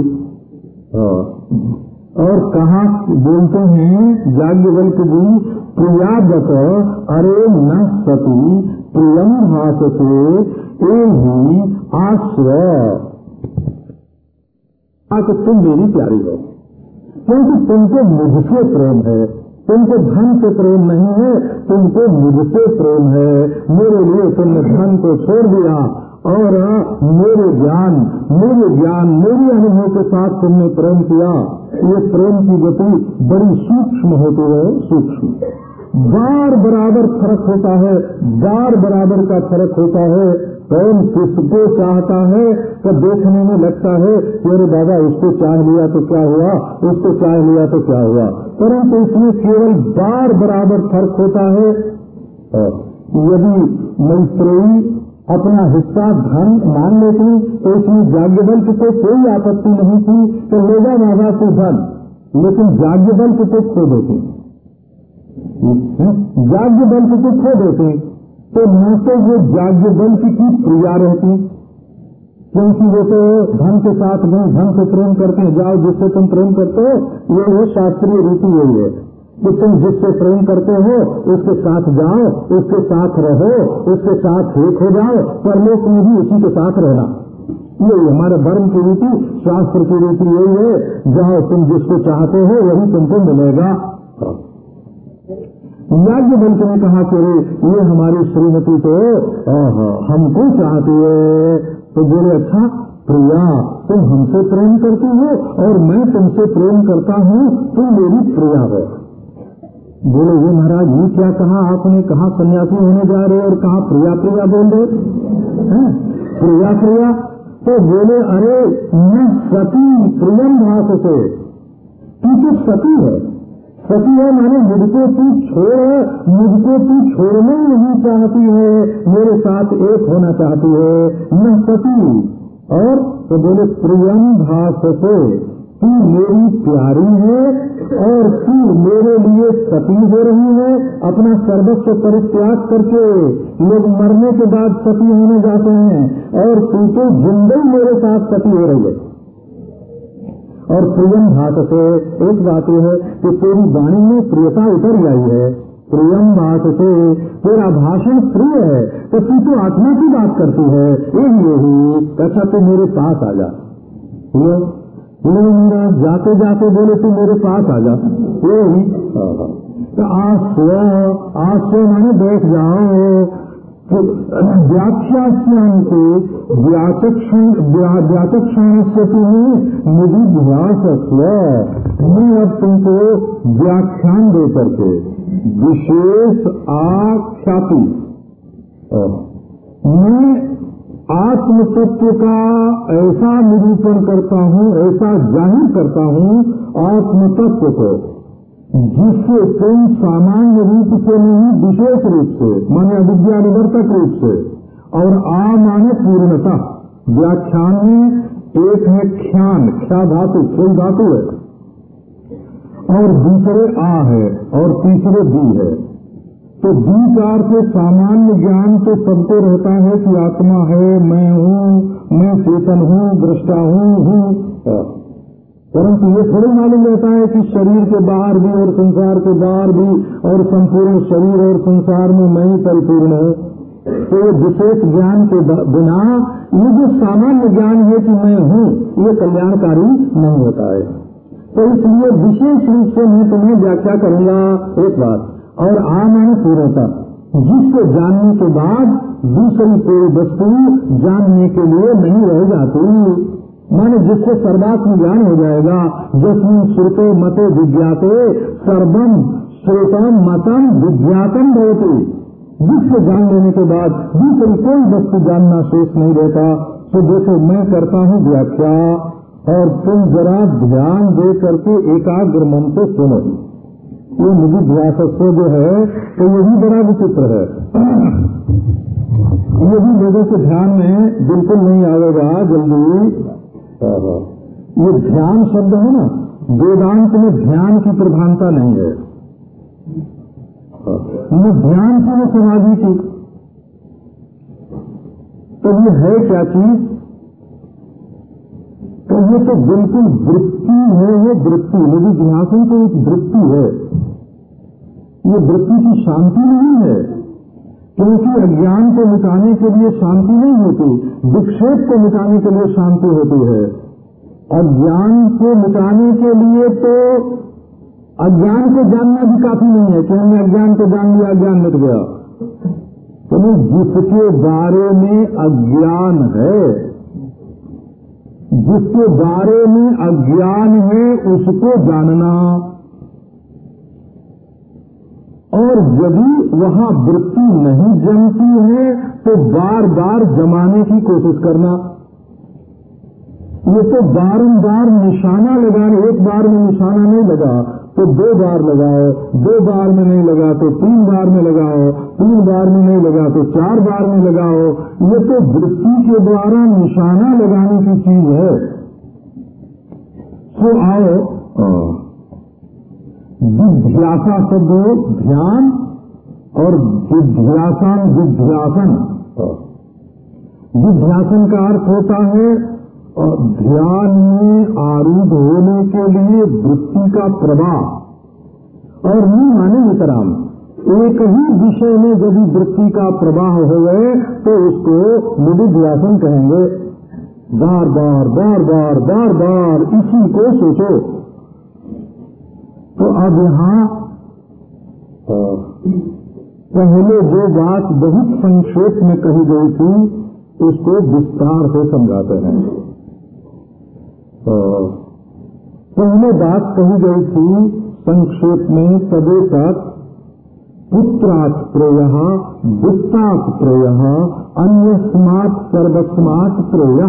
और कहा बोलते हैं जाग्ञवल्क जी प्रिया बत अरे न सती प्रियम भाषते ए ही आश्रय। तुम मेरी प्यारी हो। क्योंकि तुमको मुझसे प्रेम है, तुमको धन से प्रेम नहीं है, तुमको मुझसे प्रेम है। मेरे लिए तुमने धन को छोड़ दिया और मेरे ज्ञान मेरे ज्ञान, मेरे अनुभव के साथ तुमने प्रेम किया। ये प्रेम की गति बड़ी सूक्ष्म होती है, सूक्ष्म। बार बराबर फ़र्क होता है, बार बराबर का फ़र्क होता है। कौन किसको चाहता है तो देखने में लगता है कि अरे बाबा उसको चाह लिया तो क्या हुआ? उसको चाह लिया तो क्या हुआ? परंतु इसमें केवल बार बराबर फ़र्क होता है। यदि मैत्रेयी अपना हिस्सा धन मान लेती तो इसमें जाग्ञबल की तो कोई आपत्ति नहीं थी तो लेगा बाबा को धन, लेकिन जाग्ञबल की खो देती। जाग्ञबल की खो देती। तो न तो वो जाग्य बल की प्रिया रहती। क्योंकि वो तो धन के साथ नहीं, धन से प्रेम करते हैं। जाओ जिससे तुम प्रेम करते हो, ये वो शास्त्रीय रीति यही है कि तुम जिससे प्रेम करते हो, उसके साथ जाओ, उसके साथ रहो, उसके साथ एक हो जाओ, परलोक में भी उसी के साथ रहना। यही हमारे धर्म की रीति शास्त्र की रीति यही है। जाओ तुम जिसको चाहते हो, वही तुमको मिलेगा। याज्ञ बल्क ने कहा कि ये हमारी श्रीमती तो हमको चाहती है। तो बोले अच्छा प्रिया, तुम हमसे प्रेम करती हो और मैं तुमसे प्रेम करता हूँ तुम मेरी प्रिया हो बोले, ये महाराज, ये क्या कहा आपने? कहा सन्यासी होने जा रहे और कहा प्रिया प्रिया बोल रहे प्रिया प्रिया। तो बोले, अरे, मैं सती प्रियम भाष से तू तो सती है। सती है, मैंने मुझको तू छोड़, मुझको तू छोड़ना नहीं चाहती है, मेरे साथ एक होना चाहती है, न सती। और तो बोले, प्रियम भाष से तू मेरी प्यारी है, और तू मेरे लिए सती हो रही है, अपना सर्वस्व परित्याग करके, लोग मरने के बाद सती होने जाते हैं, और तू तो ज़िंदगी मेरे साथ सती हो रही है। और प्रियम भात से एक बात यह है कि तेरी वाणी में प्रियता उतर गई है। प्रियम भाषते तेरा भाषण प्रिय है तो तू तो आत्मा की बात करती है। यही यही अच्छा तू मेरे पास आ जा। जाते जाते बोले, तू मेरे पास आ जा। यही तो आज सो आज सो मैंने बैठ जाओ। व्याख्यास्यांते व्याचक्षण से तुम्हें निधि ध्यास मैं अब तुमको व्याख्यान दे करके विशेष आख्याति मैं आत्म तत्व का ऐसा निरूपण करता हूँ, ऐसा ज़ाहिर करता हूँ आत्म तत्व को। जिससे तुम सामान्य रूप से नहीं, विशेष रूप से, माने अविद्या निवर्तक रूप से, और आ माने पूर्णता। व्याख्यान में एक है ख्यान, ख्या धातु, फूल धातु है। और दूसरे आ है, और तीसरे दी है। तो दी कार से सामान्य ज्ञान तो सबको रहता है कि आत्मा है, मैं हूँ, मैं चेतन हूँ, दृष्टा हूँ हूँ। परंतु ये थोड़ी मालूम रहता है कि शरीर के बाहर भी और संसार के बाहर भी और संपूर्ण शरीर और संसार में मैं ही परिपूर्ण है। तो विशेष ज्ञान के बिना, ये जो सामान्य ज्ञान है कि मैं हूँ, ये कल्याणकारी नहीं होता है। तो इसलिए विशेष रूप से मैं तुम्हें व्याख्या करूँगा एक बात, और आ मैंने पूर्णता। जिसको जानने के बाद दूसरी कोई वस्तु जानने के लिए नहीं रह जाती। माने जिससे सर्वात्म ज्ञान हो जाएगा जसमिन श्रुते मते विज्ञाते, सर्वम श्रोतम मतम विज्ञातम बहुत जिससे जान लेने के बाद दूसरी कोई वस्तु जानना शेष नहीं रहता। तो देखो, मैं करता हूँ व्याख्या, और तुम जरा ध्यान दे करके एकाग्र मन से सुनो। ये निधि ध्यासत्व जो है तो यही बड़ा विचित्र है। यही लोगों के ध्यान में बिल्कुल नहीं आएगा जल्दी। ये ध्यान शब्द है ना, वेदांत में ध्यान की प्रधानता नहीं है। न ध्यान की न समाधि की। तो ये है क्या चीज़? तो ये तो बिल्कुल वृत्ति है, ये वृत्ति। यदि ध्यान तो एक वृत्ति है। ये वृत्ति की शांति नहीं है। क्योंकि अज्ञान को मिटाने के लिए शांति नहीं होती विक्षेप को मिटाने के लिए शांति होती है। अज्ञान को मिटाने के लिए तो अज्ञान को जानना भी काफ़ी नहीं है, कि हमने अज्ञान को जान लिया, अज्ञान मिट गया। तो जिसके बारे में अज्ञान है, जिसके बारे में अज्ञान है, उसको जानना और यदि वहाँ वृत्ति नहीं जमती है तो बार बार जमाने की कोशिश करना। ये तो बारंबार निशाना लगाने, एक बार में निशाना नहीं लगा तो दो बार लगाओ, दो बार में नहीं लगा तो तीन बार में लगाओ, तीन बार में नहीं लगा तो चार बार में लगाओ। ये तो वृत्ति के द्वारा निशाना लगाने की चीज़ है। तो आओ जिज्ञासा शब्द ध्यान और जिज्ञासन जिज्ञासन। जिज्ञासन का अर्थ होता है, और ध्यान में आरूढ़ होने के लिए वृत्ति का प्रवाह। और नहीं माने वितराम एक ही विषय में यदि वृत्ति का प्रवाह हो गए तो उसको निधिध्यासन कहेंगे। बार बार बार बार बार बार, इसी को सोचो। तो अब यहाँ पहले जो बात बहुत संक्षेप में कही गई थी, उसको विस्तार से समझाते हैं। पहले बात कही गई थी संक्षेप में सदे तक पुत्रात प्रेय वित्तात प्रेय अन्य स्मार्ट सर्वस्मात प्रेय।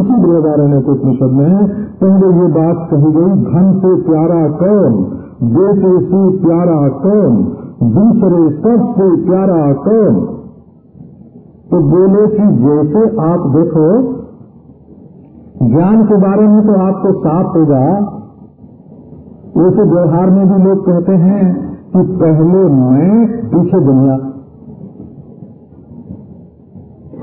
इसी बृहदारण्य के उपनिषद में पहले ये बात कही गई, धन से प्यारा कौन? बेटे से प्यारा कौन? दूसरे सबसे प्यारा कौन? तो बोले कि जैसे आप देखो, ज्ञान के बारे में तो आपको साफ़ होगा। वैसे व्यवहार में भी लोग कहते हैं कि पहले मैं, पीछे दुनिया।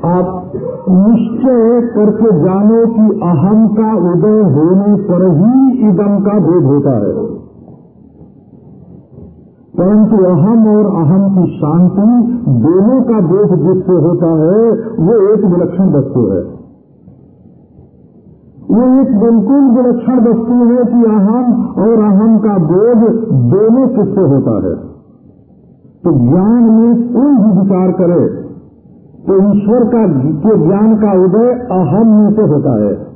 आप निश्चय करके जानो कि अहम का उदय होने पर ही इदम का बोध होता है। परंतु अहम और अहम की शांति दोनों का बोध जिससे होता है, वो एक विलक्षण वस्तु है। वो एक बिल्कुल विलक्षण वस्तु है कि अहम और अहम का बोध दोनों किससे होता है। तो ज्ञान में कोई भी विचार करे तो ईश्वर का, के ज्ञान का उदय अहम में से होता है।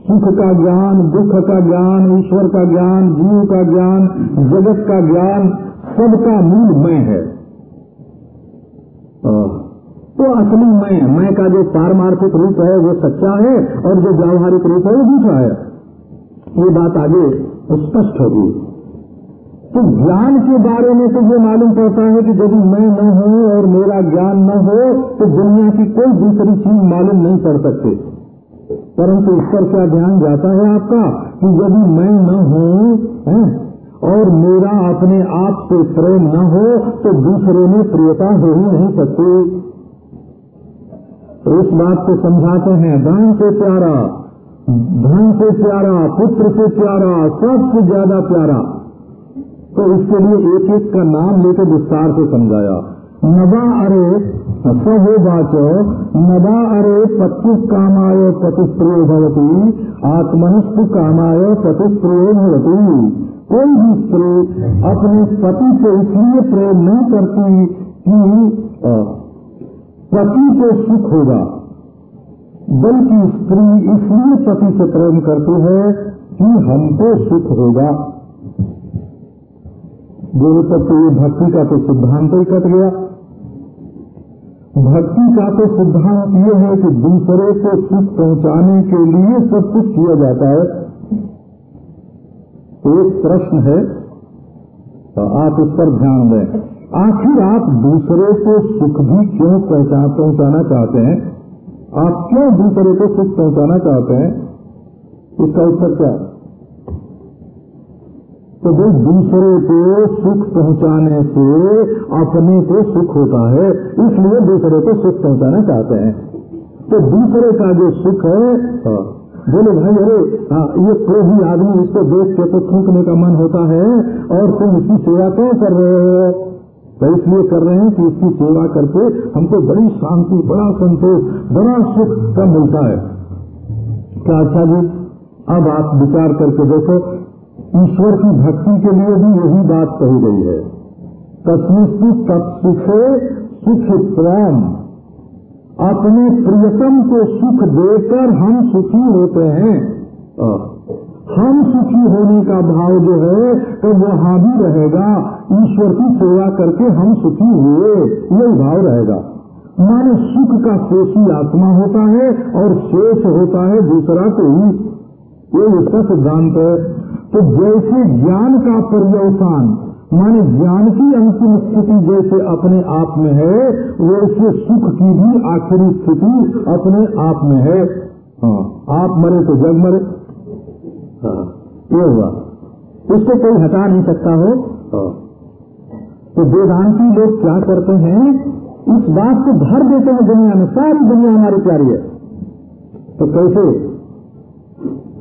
सुख का ज्ञान, दुख का ज्ञान, ईश्वर का ज्ञान, जीव का ज्ञान, जगत का ज्ञान, सबका मूल मैं है। तो असली मैं मैं का जो पारमार्थिक रूप है, वो सच्चा है, और जो व्यावहारिक रूप है, वो दूसरा है। ये बात आगे स्पष्ट होगी। तो ज्ञान के बारे में तो ये मालूम पड़ता है कि यदि मैं न हूँ और मेरा ज्ञान न हो तो दुनिया की कोई दूसरी चीज़ मालूम नहीं पड़ सकती। परंतु इस पर क्या ध्यान जाता है आपका? कि यदि मैं न हूँ और मेरा अपने आप से प्रेम न हो तो दूसरे में प्रियता हो ही नहीं सकती तो इस बात को समझाते हैं। धन से प्यारा, धन से प्यारा, पुत्र से प्यारा, सबसे ज़्यादा प्यारा। तो इसके लिए एक एक का नाम लेकर विस्तार से समझाया। नवा अरे सहो वाचो नवा अरे पति कामाय प्रतिप्रिय भवती, आत्मनिष्ठ कामाय प्रतिप्रिय भवती। कोई भी स्त्री अपने पति से इसलिए प्रेम नहीं करती कि पति को सुख होगा, बल्कि स्त्री इसलिए पति से प्रेम करती है कि हमको सुख होगा। गुरु तक तो भक्ति का तो सिद्धांत ही कट गया। भक्ति का तो सिद्धांत ये है कि दूसरे को सुख पहुँचाने के लिए सब कुछ किया जाता है। एक प्रश्न है तो आप इस पर ध्यान दें। आखिर आप दूसरे को सुख भी क्यों पहुंचाना चाहते हैं? आप क्यों दूसरे को सुख पहुंचाना चाहते हैं? इसका उत्तर क्या? है तो भाई दूसरे को सुख पहुँचाने से अपने को सुख होता है इसलिए दूसरे को सुख पहुंचाना चाहते हैं। तो दूसरे का जो सुख है हाँ, बोले भाई अरे हाँ, ये कोई भी आदमी इसको देख के तो थूकने का मन होता है और तुम इसकी सेवा क्यों कर रहे हो? तो इसलिए कर रहे हैं कि इसकी सेवा करके हमको बड़ी शांति बड़ा संतोष बड़ा सुख का मिलता है। क्या अच्छा जी अब आप विचार करके देखो ईश्वर की भक्ति के लिए भी यही बात कही गई है। तस्मिस्तु तत्सुखे सुख प्रेम अपने प्रियतम को सुख देकर हम सुखी होते हैं। हम सुखी होने का भाव जो है तो वहाँ भी रहेगा। ईश्वर की सेवा करके हम सुखी हुए, यही भाव रहेगा। माने सुख का शेषी आत्मा होता है और शेष होता है दूसरा कोई। ये इसका सिद्धांत है। तो जैसे ज्ञान का पर्यवसान, माने ज्ञान की अंतिम स्थिति जैसे अपने आप में है, वैसे सुख की भी आखिरी स्थिति अपने आप में है। हाँ आप मरे तो जग मरे। हाँ ये हुआ। उसको कोई हटा नहीं सकता हो। हाँ। तो वेदांति लोग क्या करते हैं? इस बात को भर देते हैं दुनिया में। सारी दुनिया हमारी प्यारी है। तो कैसे?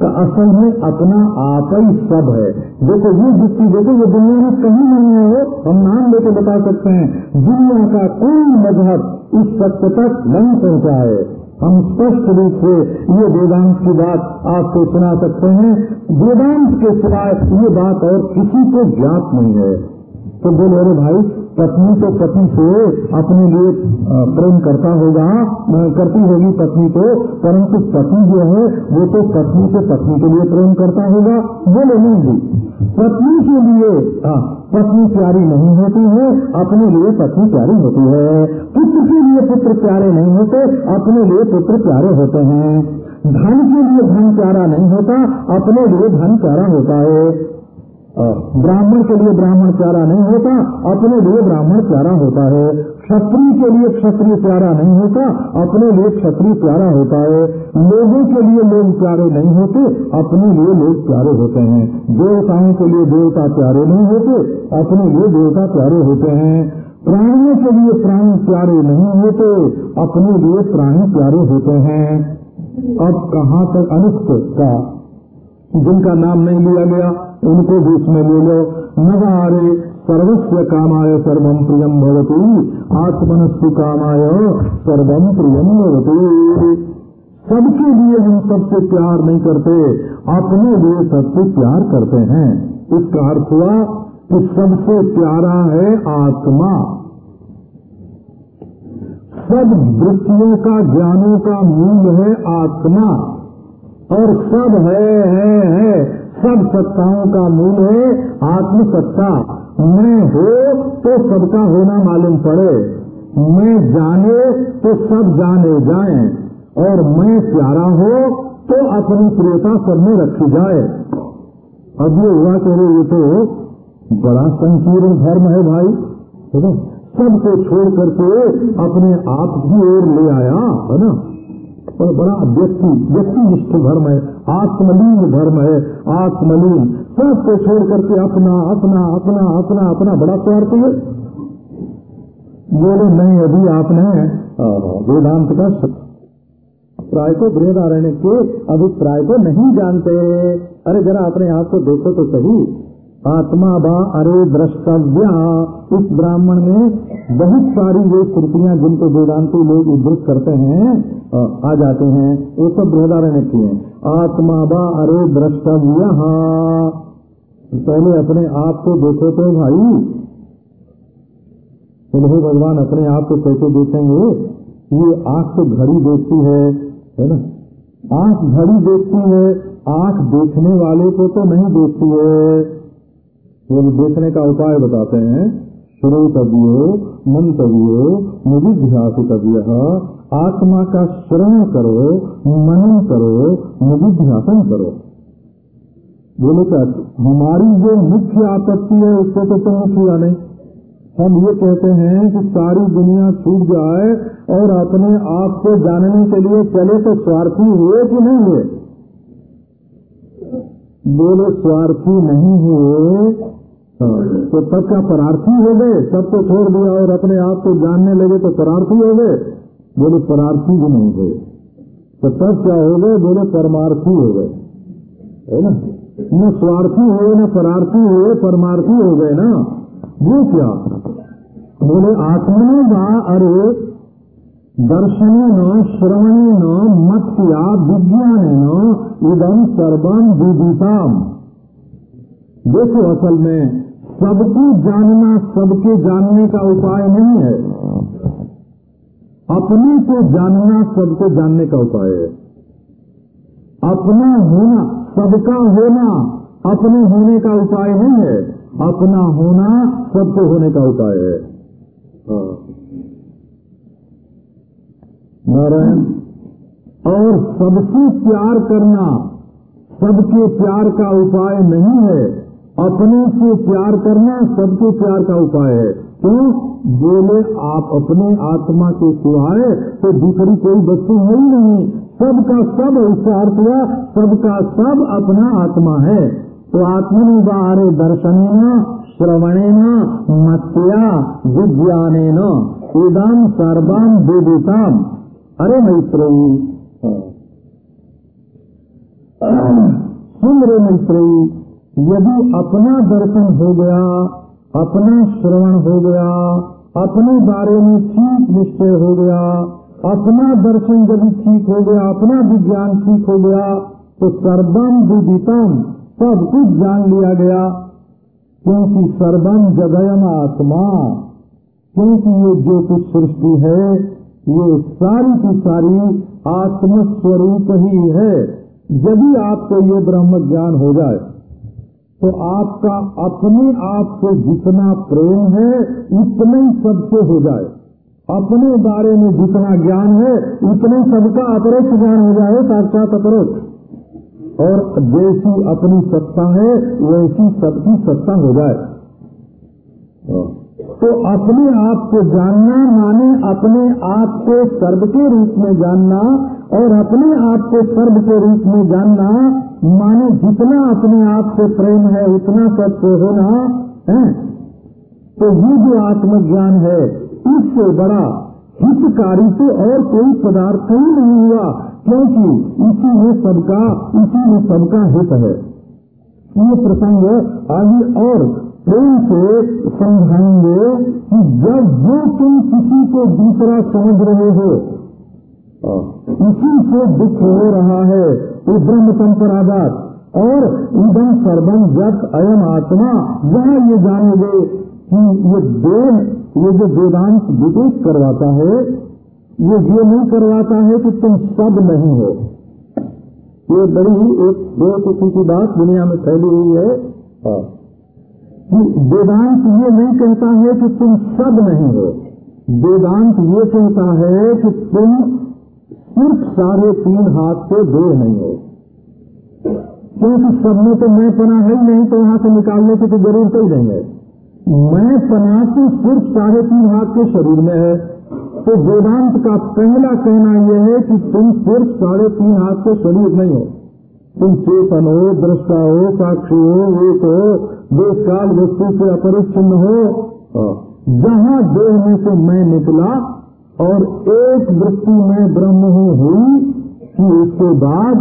असल में अपना आप ही सब है। देखो, ये युक्ति देखो ये दुनिया में कहीं नहीं है वो, हम नाम लेके बता सकते हैं, दुनिया का कोई मज़हब इस सत्य तक नहीं पहुँचा है। हम स्पष्ट रूप से ये वेदांत की बात आपको सुना सकते हैं। वेदांत के सिवाय ये बात और किसी को ज्ञात नहीं है। तो बोले, अरे भाई पत्नी तो पति से अपने लिए प्रेम करता होगा करती होगी पत्नी को परंतु पति जो है, वो तो पत्नी से पत्नी के लिए प्रेम करता होगा। बोले नहीं जी पत्नी के लिए हाँ पत्नी प्यारी नहीं होती है, अपने लिए पत्नी प्यारी होती है। पुत्र के लिए पुत्र प्यारे नहीं होते, अपने लिए पुत्र प्यारे होते हैं। धन के लिए धन प्यारा नहीं होता, अपने लिए धन प्यारा होता है। ब्राह्मण के लिए ब्राह्मण प्यारा नहीं होता, अपने लिए ब्राह्मण प्यारा होता है। क्षत्रिय के लिए क्षत्रिय प्यारा नहीं होता, अपने लिए क्षत्रिय प्यारा होता है। लोगों के लिए लोग प्यारे नहीं होते, अपने लिए लोग प्यारे होते हैं। देवताओं के लिए देवता प्यारे नहीं होते, अपने लिए देवता प्यारे होते हैं। प्राणियों के लिए प्राणी प्यारे नहीं होते, अपने लिए प्राणी प्यारे होते हैं। अब कहाँ तक अनिष्ट का जिनका नाम नहीं लिया गया, उनको भी इसमें ले लो। नवारे सर्वस्व कामाय सर्वम प्रियम भवती। आत्मनस्तु कामाय सर्वम प्रियम भवती। सबके लिए हम सबसे प्यार नहीं करते, अपने लिए सबसे प्यार करते हैं। इसका अर्थ हुआ कि सबसे प्यारा है आत्मा। सब वृत्तियों का, ज्ञानों का मूल है आत्मा। और सब है है है। सब सत्ताओं का मूल है, आत्मसत्ता। मैं हो तो सबका होना मालूम पड़े। मैं जाने तो सब जाने जाए। और मैं प्यारा हो तो अपनी प्रियता सब में रखी जाए। अब ये हुआ कह ये तो बड़ा संकीर्ण धर्म है भाई। है? ना सबको छोड़ करके अपने आप की ओर ले आया, है ना? और बड़ा व्यक्ति व्यक्ति निष्ठ धर्म है, आत्मलीन धर्म है, आत्मलीन। सबको छोड़ करके अपना अपना अपना अपना अपना बड़ा स्वार्थ है? बोले, नहीं, अभी आपने वेदांत का प्राय को बृहदारण्य के अभिप्राय को नहीं जानते। अरे जरा अपने आप को देखो तो सही। आत्मा बा अरे द्रष्टव्य। इस ब्राह्मण में बहुत सारी वो श्रुतियाँ जिनको वेदांति लोग उद्धृत करते हैं आ जाते हैं, वो सब बृहदारण्य की हैं। आत्मा बा अरे द्रष्टव्य। पहले अपने आप को देखो तो भाई बोले भगवान अपने आप को कैसे देखेंगे? ये आँख तो घड़ी देखती है है ना? आँख घड़ी देखती है, आँख देखने वाले को तो नहीं देखती है। वो देखने का उपाय बताते हैं। श्रोतव्यो मंतव्यो, निधिध्यासितव्य। आत्मा का श्रवण करो, मनन करो, निधिध्यासन करो। बोले क्या, हमारी जो मुख्य आपत्ति है उसको तो तुम छुआ नहीं। हम ये कहते हैं कि सारी दुनिया छूट जाए और अपने आप को जानने के लिए चले तो स्वार्थी हुए कि नहीं हुए? बोले स्वार्थी नहीं हुए तो तब क्या परार्थी हो गए सबको छोड़ दिया और अपने आप को जानने लगे तो परार्थी हो गए। बोले, परार्थी भी नहीं हुए। तो तब क्या हो गए? बोले, परमार्थी हो गए। है ना? न स्वार्थी हुए, न परार्थी हुए, परमार्थी हो गए ना। वो क्या? बोले आत्मा वा अरे, दर्शने न, श्रवणे न मत मत्या, विज्ञान न इदम सर्वम विदिताम। देखो असल में सबको जानना, सबके जानने का उपाय नहीं है। अपने को जानना, सबको जानने का उपाय है। अपना होना, सबका होना, अपने होने का उपाय नहीं है। अपना होना, सबको होने का उपाय है। नारायण, और सबसे प्यार करना, सबके प्यार का उपाय नहीं है। अपने से प्यार करना सबके प्यार का उपाय है। क्यों? बोले, आप अपने आत्मा के सिवाय तो दूसरी कोई वस्तु है ही नहीं। सबका सब इसका अर्थ हुआ, सबका सब अपना आत्मा है। तो आत्मनि बाहर दर्शने न श्रवणे न मत्या विज्ञाने न इदम सर्वम विदितम। अरे मैत्री सुन रे मैत्री यदि अपना दर्शन हो गया, अपना श्रवण हो गया, अपने बारे में ठीक निश्चय हो गया, अपना दर्शन यदि ठीक हो गया, अपना विज्ञान ठीक हो गया तो सर्वम विदितम, सब कुछ जान लिया गया। क्योंकि सर्वम जगयम आत्मा, क्योंकि ये जो कुछ सृष्टि है, ये सारी की सारी आत्मस्वरूप ही है। यदि आपको ये ब्रह्म ज्ञान हो जाए तो आपका अपने आप से जितना प्रेम है, उतना ही सबसे हो जाए। अपने बारे में जितना ज्ञान है, उतने सबका अपरोक्ष ज्ञान हो जाए, साक्षात अपरोक्ष। और जैसी अपनी सत्ता है, वैसी सबकी सत्ता हो जाए। तो अपने आप को जानना, माने अपने आप को सर्व के रूप में जानना और अपने आप को सर्व के रूप में जानना, माने जितना अपने आप से प्रेम है, उतना सत्य होना, है? तो ये जो आत्मज्ञान है, इससे बड़ा हितकारी तो और कोई पदार्थ ही नहीं हुआ, क्योंकि इसी में सबका, इसी में सबका हित है। ये प्रसंग आगे और प्रेम से समझाएँगे कि जब जो तुम किसी को दूसरा समझ रहे हो इसी से दुख हो रहा है ये ब्रह्म और इधम सर्वम जब अयम आत्मा वह ये जानेगे कि ये देह, ये जो वेदांत विवेक करवाता है, ये ये नहीं करवाता है कि तुम सब नहीं हो। ये बड़ी एक किस्म की बात दुनिया में फैली हुई है। हाँ। कि वेदांत ये नहीं कहता है कि तुम सब नहीं हो। वेदांत ये कहता है कि तुम सिर्फ़ साढ़े तीन हाथ से दो नहीं हो। क्योंकि सब में तो मैं पना है ही नहीं तो यहाँ से निकालने की तो ज़रूरत ही नहीं है। मैं पना तो सिर्फ़ साढ़े तीन हाथ के शरीर में है। तो वेदांत का पहला कहना यह है कि तुम सिर्फ़ साढ़े तीन हाथ के शरीर नहीं हो। तुम चेतन हो, दृष्टा हो, साक्षी हो, एक हो देश काल वस्तु से अपरिच्छिन्न हो। हाँ। जहाँ देह में से मैं निकला और एक वृत्ति में ब्रह्म हूँ हुई कि उसके बाद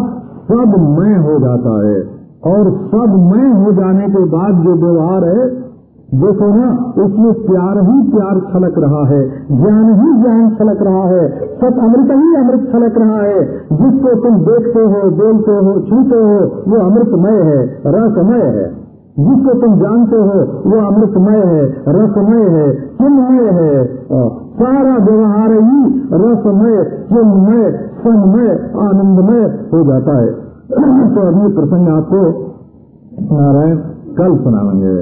सब मैं हो जाता है। और सब मैं हो जाने के बाद जो व्यवहार है, देखो ना, उसमें प्यार ही प्यार छलक रहा है, ज्ञान ही ज्ञान छलक रहा है सब अमृत ही अमृत छलक रहा है। जिसको तुम देखते हो, बोलते हो, छूते हो, वो अमृतमय है, रसमय है। जिसको तुम जानते हो, वो अमृतमय है, रसमय है चिन्मय है। सारा व्यवहार ही रसमय, चिन्मय, सन्मय, आनंदमय हो जाता है तो अभी प्रसंग आपको नारायण कल सुनाएँगे.